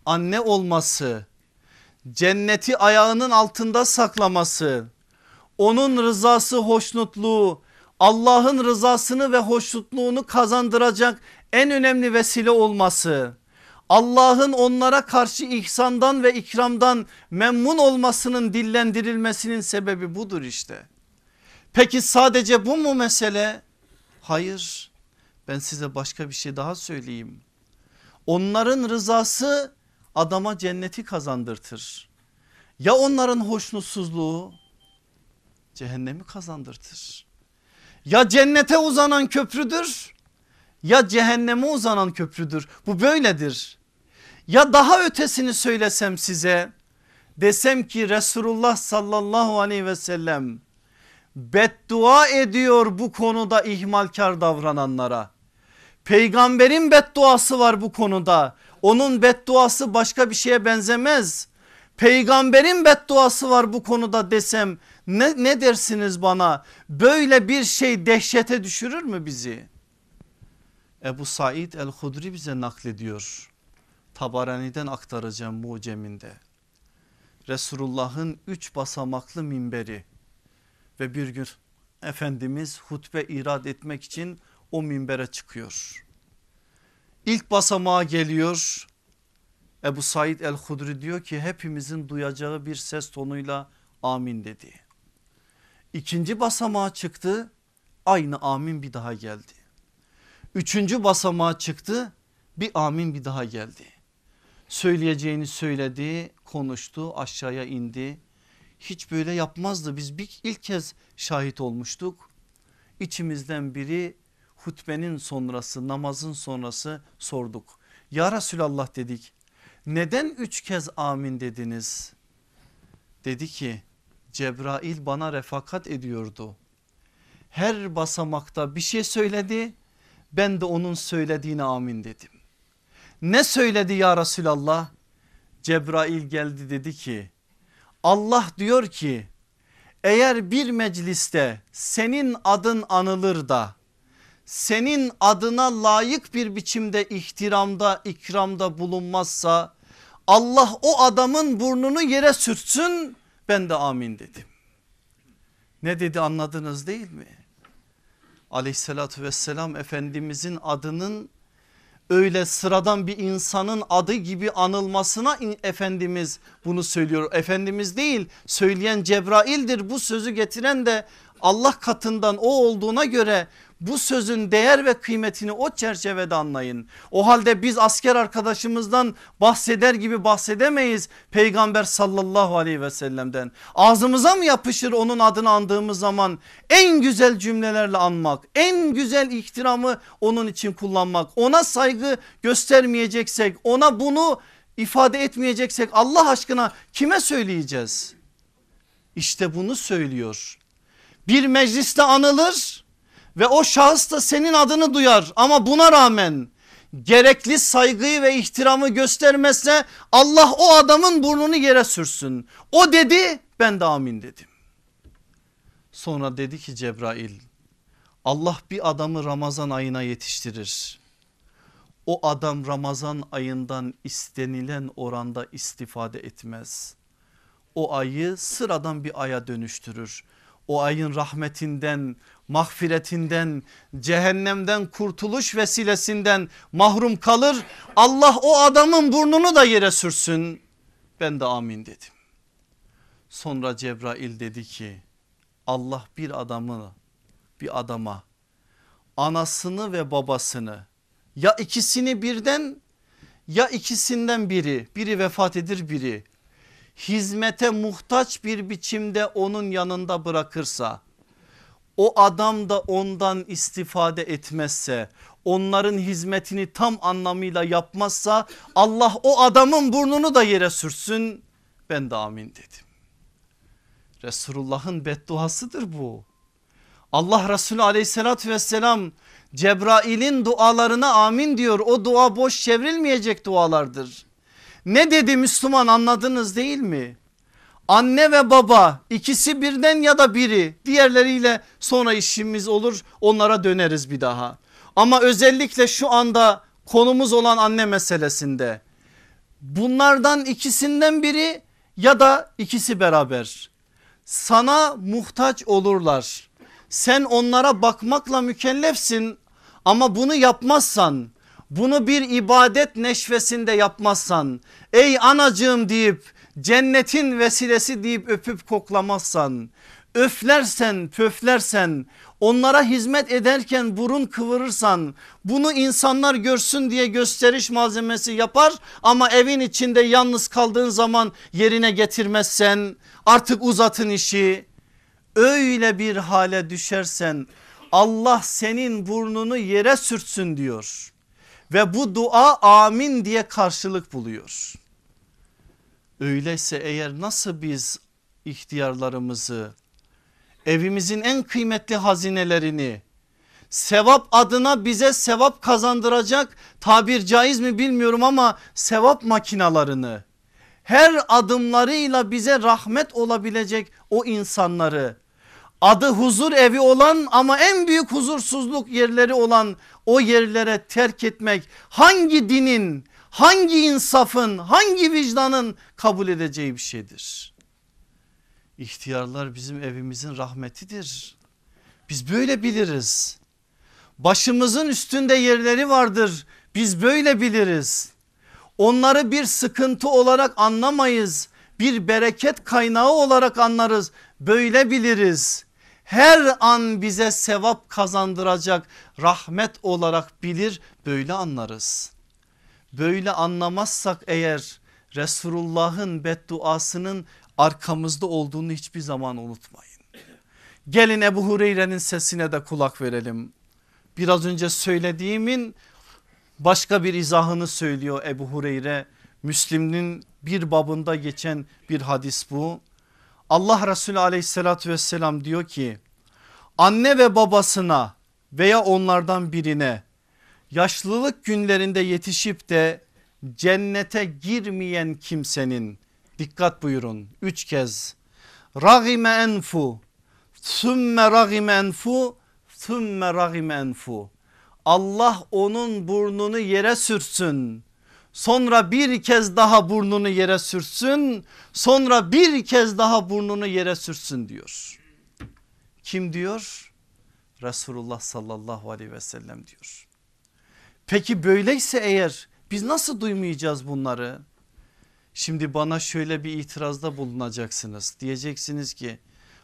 anne olması, cenneti ayağının altında saklaması, onun rızası hoşnutluğu, Allah'ın rızasını ve hoşnutluğunu kazandıracak en önemli vesile olması, Allah'ın onlara karşı ihsandan ve ikramdan memnun olmasının dillendirilmesinin sebebi budur işte. Peki sadece bu mu mesele? Hayır ben size başka bir şey daha söyleyeyim. Onların rızası adama cenneti kazandırtır. Ya onların hoşnutsuzluğu cehennemi kazandırtır. Ya cennete uzanan köprüdür ya cehenneme uzanan köprüdür. Bu böyledir. Ya daha ötesini söylesem size desem ki Resulullah sallallahu aleyhi ve sellem beddua ediyor bu konuda ihmalkar davrananlara. Peygamberin bedduası var bu konuda. Onun bedduası başka bir şeye benzemez. Peygamberin bedduası var bu konuda desem ne, ne dersiniz bana? Böyle bir şey dehşete düşürür mü bizi? Ebu Said el-Hudri bize naklediyor. Tabarani'den aktaracağım muceminde. Resulullah'ın üç basamaklı minberi ve bir gün Efendimiz hutbe irad etmek için o minbere çıkıyor. İlk basamağa geliyor. Ebu Said el-Hudri diyor ki hepimizin duyacağı bir ses tonuyla amin dedi. İkinci basamağa çıktı aynı amin bir daha geldi. Üçüncü basamağa çıktı bir amin bir daha geldi. Söyleyeceğini söyledi konuştu aşağıya indi. Hiç böyle yapmazdı biz bir ilk kez şahit olmuştuk. İçimizden biri hutbenin sonrası namazın sonrası sorduk. Ya Resulallah dedik neden üç kez amin dediniz? Dedi ki Cebrail bana refakat ediyordu. Her basamakta bir şey söyledi ben de onun söylediğine amin dedim. Ne söyledi ya Resulallah? Cebrail geldi dedi ki Allah diyor ki eğer bir mecliste senin adın anılır da senin adına layık bir biçimde ihtiramda ikramda bulunmazsa Allah o adamın burnunu yere sürtsün ben de amin dedim. Ne dedi anladınız değil mi? Aleyhissalatü vesselam Efendimizin adının öyle sıradan bir insanın adı gibi anılmasına Efendimiz bunu söylüyor. Efendimiz değil söyleyen Cebrail'dir bu sözü getiren de Allah katından o olduğuna göre bu sözün değer ve kıymetini o çerçevede anlayın. O halde biz asker arkadaşımızdan bahseder gibi bahsedemeyiz peygamber sallallahu aleyhi ve sellem'den. Ağzımıza mı yapışır onun adını andığımız zaman en güzel cümlelerle anmak en güzel ihtiramı onun için kullanmak ona saygı göstermeyeceksek ona bunu ifade etmeyeceksek Allah aşkına kime söyleyeceğiz? İşte bunu söylüyor. Bir mecliste anılır ve o şahıs da senin adını duyar ama buna rağmen gerekli saygıyı ve ihtiramı göstermezse Allah o adamın burnunu yere sürsün. O dedi ben de amin dedim. Sonra dedi ki Cebrail Allah bir adamı Ramazan ayına yetiştirir. O adam Ramazan ayından istenilen oranda istifade etmez. O ayı sıradan bir aya dönüştürür o ayın rahmetinden, mağfiretinden, cehennemden kurtuluş vesilesinden mahrum kalır. Allah o adamın burnunu da yere sürsün. Ben de amin dedim. Sonra Cebrail dedi ki Allah bir adamı bir adama anasını ve babasını ya ikisini birden ya ikisinden biri biri vefat edir biri hizmete muhtaç bir biçimde onun yanında bırakırsa o adam da ondan istifade etmezse onların hizmetini tam anlamıyla yapmazsa Allah o adamın burnunu da yere sürsün ben de amin dedim. Resulullah'ın bedduasıdır bu. Allah Resulü aleyhissalatü vesselam Cebrail'in dualarına amin diyor. O dua boş çevrilmeyecek dualardır. Ne dedi Müslüman anladınız değil mi? Anne ve baba ikisi birden ya da biri diğerleriyle sonra işimiz olur onlara döneriz bir daha. Ama özellikle şu anda konumuz olan anne meselesinde bunlardan ikisinden biri ya da ikisi beraber sana muhtaç olurlar. Sen onlara bakmakla mükellefsin ama bunu yapmazsan bunu bir ibadet neşvesinde yapmazsan ey anacığım deyip cennetin vesilesi deyip öpüp koklamazsan öflersen pöflersen onlara hizmet ederken burun kıvırırsan bunu insanlar görsün diye gösteriş malzemesi yapar ama evin içinde yalnız kaldığın zaman yerine getirmezsen artık uzatın işi öyle bir hale düşersen Allah senin burnunu yere sürtsün diyor ve bu dua amin diye karşılık buluyor. Öyleyse eğer nasıl biz ihtiyarlarımızı evimizin en kıymetli hazinelerini sevap adına bize sevap kazandıracak tabir caiz mi bilmiyorum ama sevap makinalarını her adımlarıyla bize rahmet olabilecek o insanları adı huzur evi olan ama en büyük huzursuzluk yerleri olan o yerlere terk etmek hangi dinin hangi insafın hangi vicdanın kabul edeceği bir şeydir. İhtiyarlar bizim evimizin rahmetidir. Biz böyle biliriz. Başımızın üstünde yerleri vardır. Biz böyle biliriz. Onları bir sıkıntı olarak anlamayız. Bir bereket kaynağı olarak anlarız. Böyle biliriz. Her an bize sevap kazandıracak rahmet olarak bilir böyle anlarız. Böyle anlamazsak eğer Resulullah'ın bedduasının arkamızda olduğunu hiçbir zaman unutmayın. Gelin Ebu Hureyre'nin sesine de kulak verelim. Biraz önce söylediğimin başka bir izahını söylüyor Ebu Hureyre. Müslim'in bir babında geçen bir hadis bu. Allah Resulü aleyhissalatü vesselam diyor ki anne ve babasına veya onlardan birine yaşlılık günlerinde yetişip de cennete girmeyen kimsenin dikkat buyurun üç kez ragime enfu sümme ragime enfu sümme ragime enfu Allah onun burnunu yere sürsün sonra bir kez daha burnunu yere sürsün sonra bir kez daha burnunu yere sürsün diyor. Kim diyor? Resulullah sallallahu aleyhi ve sellem diyor. Peki böyleyse eğer biz nasıl duymayacağız bunları? Şimdi bana şöyle bir itirazda bulunacaksınız. Diyeceksiniz ki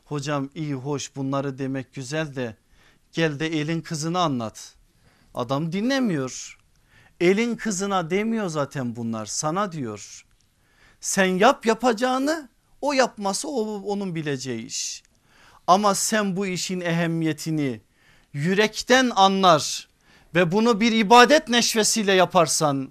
hocam iyi hoş bunları demek güzel de gel de elin kızını anlat. Adam dinlemiyor. Elin kızına demiyor zaten bunlar sana diyor. Sen yap yapacağını o yapması o, onun bileceği iş. Ama sen bu işin ehemmiyetini yürekten anlar ve bunu bir ibadet neşvesiyle yaparsan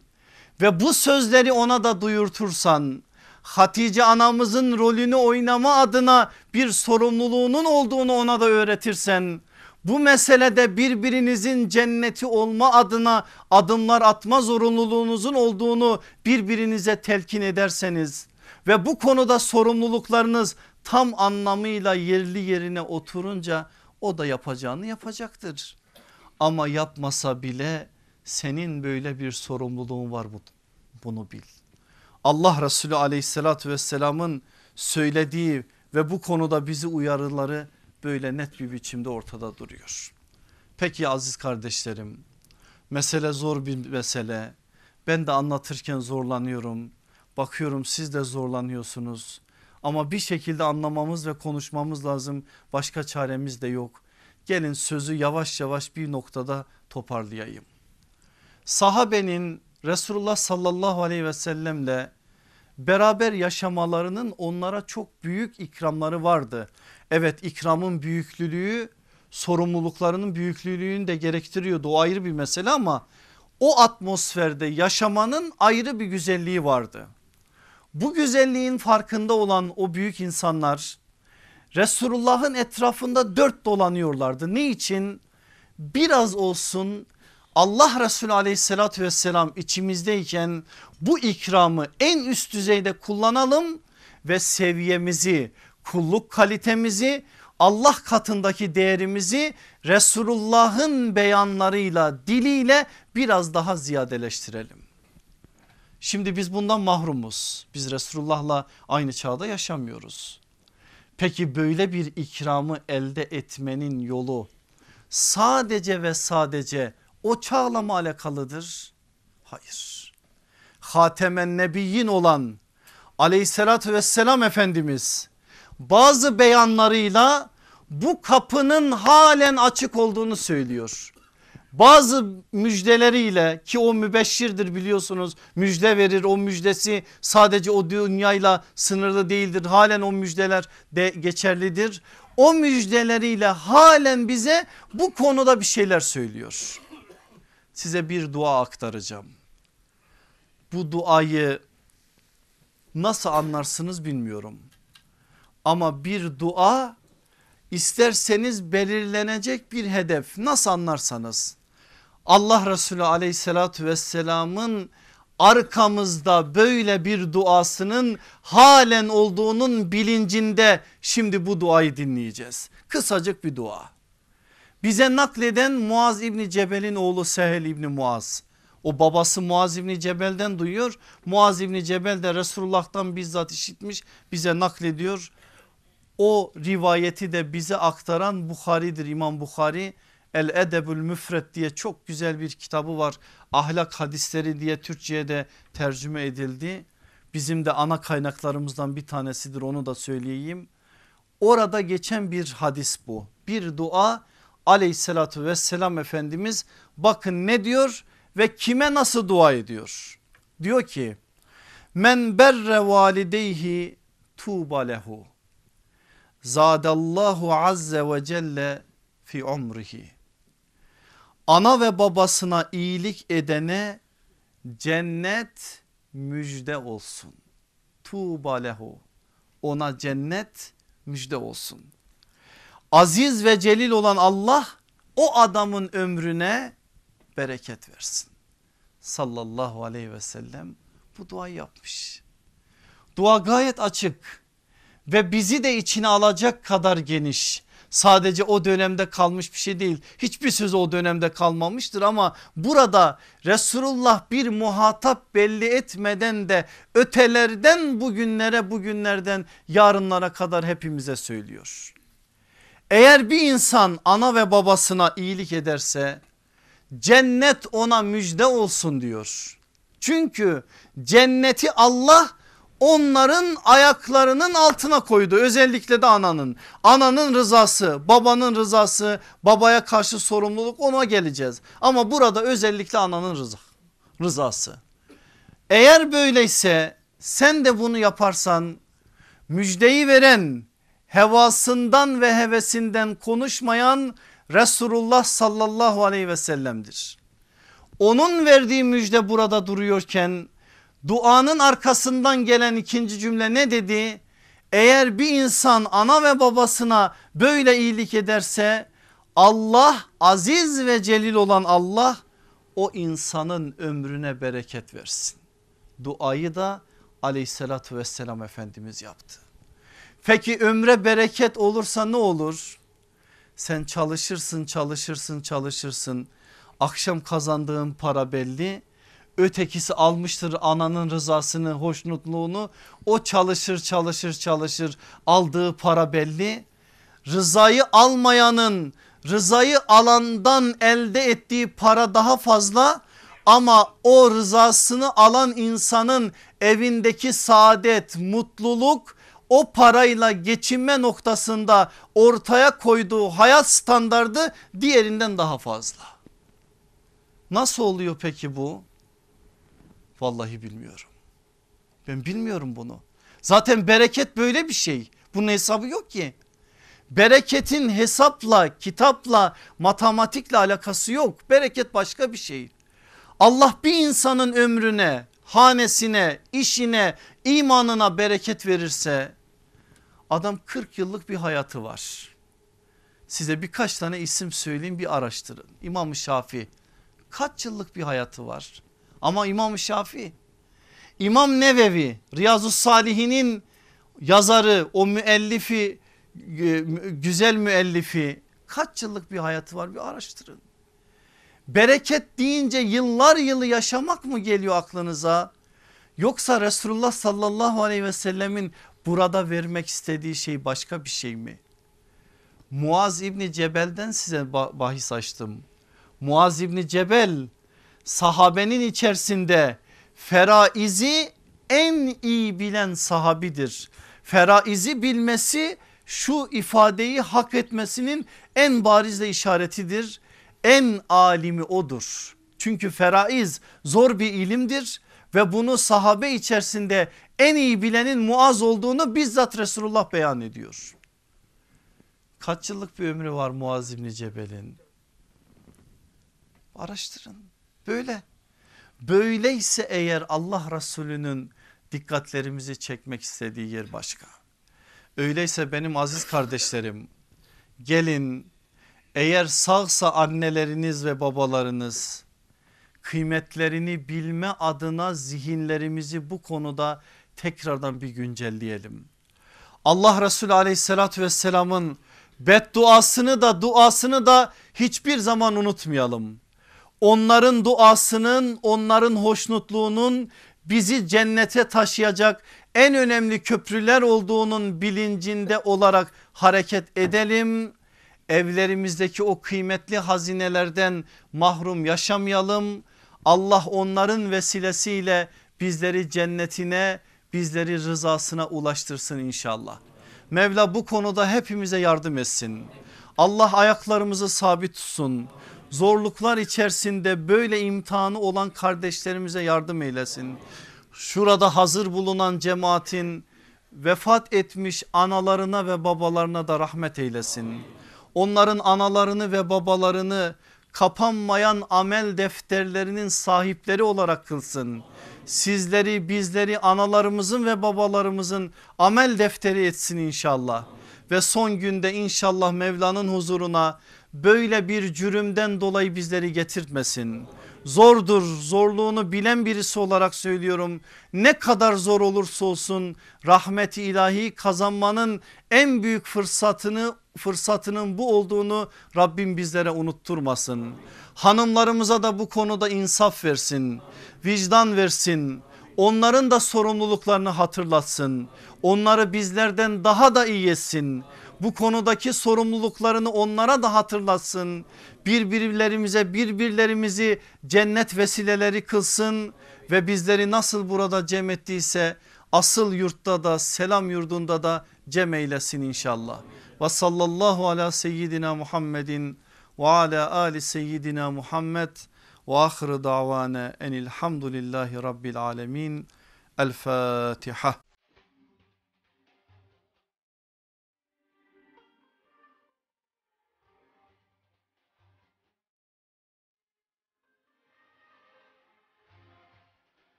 ve bu sözleri ona da duyurtursan Hatice anamızın rolünü oynama adına bir sorumluluğunun olduğunu ona da öğretirsen bu meselede birbirinizin cenneti olma adına adımlar atma zorunluluğunuzun olduğunu birbirinize telkin ederseniz ve bu konuda sorumluluklarınız tam anlamıyla yerli yerine oturunca o da yapacağını yapacaktır. Ama yapmasa bile senin böyle bir sorumluluğun var bunu bil. Allah Resulü aleyhissalatü vesselamın söylediği ve bu konuda bizi uyarıları böyle net bir biçimde ortada duruyor. Peki aziz kardeşlerim mesele zor bir mesele. Ben de anlatırken zorlanıyorum. Bakıyorum siz de zorlanıyorsunuz. Ama bir şekilde anlamamız ve konuşmamız lazım. Başka çaremiz de yok. Gelin sözü yavaş yavaş bir noktada toparlayayım. Sahabenin Resulullah sallallahu aleyhi ve sellemle beraber yaşamalarının onlara çok büyük ikramları vardı. Evet ikramın büyüklüğü sorumluluklarının büyüklüğünü de gerektiriyordu o ayrı bir mesele ama o atmosferde yaşamanın ayrı bir güzelliği vardı. Bu güzelliğin farkında olan o büyük insanlar Resulullah'ın etrafında dört dolanıyorlardı. Ne için? Biraz olsun Allah Resulü aleyhissalatü vesselam içimizdeyken bu ikramı en üst düzeyde kullanalım ve seviyemizi kulluk kalitemizi Allah katındaki değerimizi Resulullah'ın beyanlarıyla diliyle biraz daha ziyadeleştirelim. Şimdi biz bundan mahrumuz. Biz Resulullah'la aynı çağda yaşamıyoruz. Peki böyle bir ikramı elde etmenin yolu sadece ve sadece o çağla mı alakalıdır? Hayır. Hatemen Nebiyyin olan aleyhissalatü vesselam Efendimiz bazı beyanlarıyla bu kapının halen açık olduğunu söylüyor. Bazı müjdeleriyle ki o mübeşşirdir biliyorsunuz müjde verir o müjdesi sadece o dünyayla sınırlı değildir halen o müjdeler de geçerlidir. O müjdeleriyle halen bize bu konuda bir şeyler söylüyor. Size bir dua aktaracağım. Bu duayı nasıl anlarsınız bilmiyorum. Ama bir dua isterseniz belirlenecek bir hedef nasıl anlarsanız Allah Resulü aleyhissalatü vesselamın arkamızda böyle bir duasının halen olduğunun bilincinde şimdi bu duayı dinleyeceğiz. Kısacık bir dua. Bize nakleden Muaz İbni Cebel'in oğlu Sehel İbni Muaz. O babası Muaz İbni Cebel'den duyuyor. Muaz İbni Cebel de Resulullah'tan bizzat işitmiş bize naklediyor. O rivayeti de bize aktaran Bukhari'dir İmam Bukhari. El Edebül Müfret diye çok güzel bir kitabı var. Ahlak hadisleri diye Türkçe'ye de tercüme edildi. Bizim de ana kaynaklarımızdan bir tanesidir onu da söyleyeyim. Orada geçen bir hadis bu. Bir dua aleyhissalatü vesselam Efendimiz bakın ne diyor ve kime nasıl dua ediyor. Diyor ki men berre valideyhi tuğba lehu zadallahu azze ve celle fi umrihi. Ana ve babasına iyilik edene cennet müjde olsun. Tuğba lehu. Ona cennet müjde olsun. Aziz ve celil olan Allah o adamın ömrüne bereket versin. Sallallahu aleyhi ve sellem bu duayı yapmış. Dua gayet açık ve bizi de içine alacak kadar geniş. Sadece o dönemde kalmış bir şey değil. Hiçbir söz o dönemde kalmamıştır ama burada Resulullah bir muhatap belli etmeden de ötelerden bugünlere bugünlerden yarınlara kadar hepimize söylüyor. Eğer bir insan ana ve babasına iyilik ederse cennet ona müjde olsun diyor. Çünkü cenneti Allah onların ayaklarının altına koydu özellikle de ananın. Ananın rızası babanın rızası babaya karşı sorumluluk ona geleceğiz. Ama burada özellikle ananın rıza, rızası. Eğer böyleyse sen de bunu yaparsan müjdeyi veren hevasından ve hevesinden konuşmayan Resulullah sallallahu aleyhi ve sellem'dir. Onun verdiği müjde burada duruyorken duanın arkasından gelen ikinci cümle ne dedi? Eğer bir insan ana ve babasına böyle iyilik ederse Allah aziz ve celil olan Allah o insanın ömrüne bereket versin. Duayı da aleyhissalatü vesselam Efendimiz yaptı. Peki ömre bereket olursa ne olur? Sen çalışırsın çalışırsın çalışırsın. Akşam kazandığın para belli. Ötekisi almıştır ananın rızasını hoşnutluğunu. O çalışır çalışır çalışır aldığı para belli. Rızayı almayanın rızayı alandan elde ettiği para daha fazla ama o rızasını alan insanın evindeki saadet mutluluk o parayla geçinme noktasında ortaya koyduğu hayat standardı diğerinden daha fazla. Nasıl oluyor peki bu? Vallahi bilmiyorum. Ben bilmiyorum bunu. Zaten bereket böyle bir şey. Bunun hesabı yok ki. Bereketin hesapla, kitapla, matematikle alakası yok. Bereket başka bir şey. Allah bir insanın ömrüne, hanesine, işine, imanına bereket verirse adam 40 yıllık bir hayatı var. Size birkaç tane isim söyleyeyim bir araştırın. İmam-ı Şafii kaç yıllık bir hayatı var? Ama İmam-ı Şafii İmam Nevevi Riyazu Salihinin yazarı o müellifi e, güzel müellifi kaç yıllık bir hayatı var bir araştırın. Bereket deyince yıllar yılı yaşamak mı geliyor aklınıza? Yoksa Resulullah sallallahu aleyhi ve sellemin burada vermek istediği şey başka bir şey mi? Muaz İbni Cebel'den size bahis açtım. Muaz İbni Cebel sahabenin içerisinde feraizi en iyi bilen sahabidir. Feraizi bilmesi şu ifadeyi hak etmesinin en barizle işaretidir. En alimi odur. Çünkü feraiz zor bir ilimdir ve bunu sahabe içerisinde en iyi bilenin Muaz olduğunu bizzat Resulullah beyan ediyor. Kaç yıllık bir ömrü var Muaz İbni Cebel'in? Araştırın böyle. Böyleyse eğer Allah Resulü'nün dikkatlerimizi çekmek istediği yer başka. Öyleyse benim aziz kardeşlerim gelin eğer sağsa anneleriniz ve babalarınız kıymetlerini bilme adına zihinlerimizi bu konuda tekrardan bir güncelleyelim. Allah Resulü aleyhissalatü vesselamın bedduasını da duasını da hiçbir zaman unutmayalım. Onların duasının onların hoşnutluğunun bizi cennete taşıyacak en önemli köprüler olduğunun bilincinde olarak hareket edelim. Evlerimizdeki o kıymetli hazinelerden mahrum yaşamayalım. Allah onların vesilesiyle bizleri cennetine bizleri rızasına ulaştırsın inşallah. Mevla bu konuda hepimize yardım etsin. Allah ayaklarımızı sabit tutsun. Zorluklar içerisinde böyle imtihanı olan kardeşlerimize yardım eylesin. Şurada hazır bulunan cemaatin vefat etmiş analarına ve babalarına da rahmet eylesin. Onların analarını ve babalarını kapanmayan amel defterlerinin sahipleri olarak kılsın. Sizleri bizleri analarımızın ve babalarımızın amel defteri etsin inşallah. Ve son günde inşallah Mevla'nın huzuruna böyle bir cürümden dolayı bizleri getirtmesin. Zordur zorluğunu bilen birisi olarak söylüyorum. Ne kadar zor olursa olsun rahmeti ilahi kazanmanın en büyük fırsatını fırsatının bu olduğunu Rabbim bizlere unutturmasın. Hanımlarımıza da bu konuda insaf versin, vicdan versin. Onların da sorumluluklarını hatırlatsın. Onları bizlerden daha da iyi etsin bu konudaki sorumluluklarını onlara da hatırlatsın. Birbirlerimize birbirlerimizi cennet vesileleri kılsın ve bizleri nasıl burada cem ettiyse asıl yurtta da selam yurdunda da cem eylesin inşallah. Ve sallallahu ala seyyidina Muhammedin ve ala ali seyyidina Muhammed ve ahire davane enilhamdülillahi rabbil alemin. El Fatiha.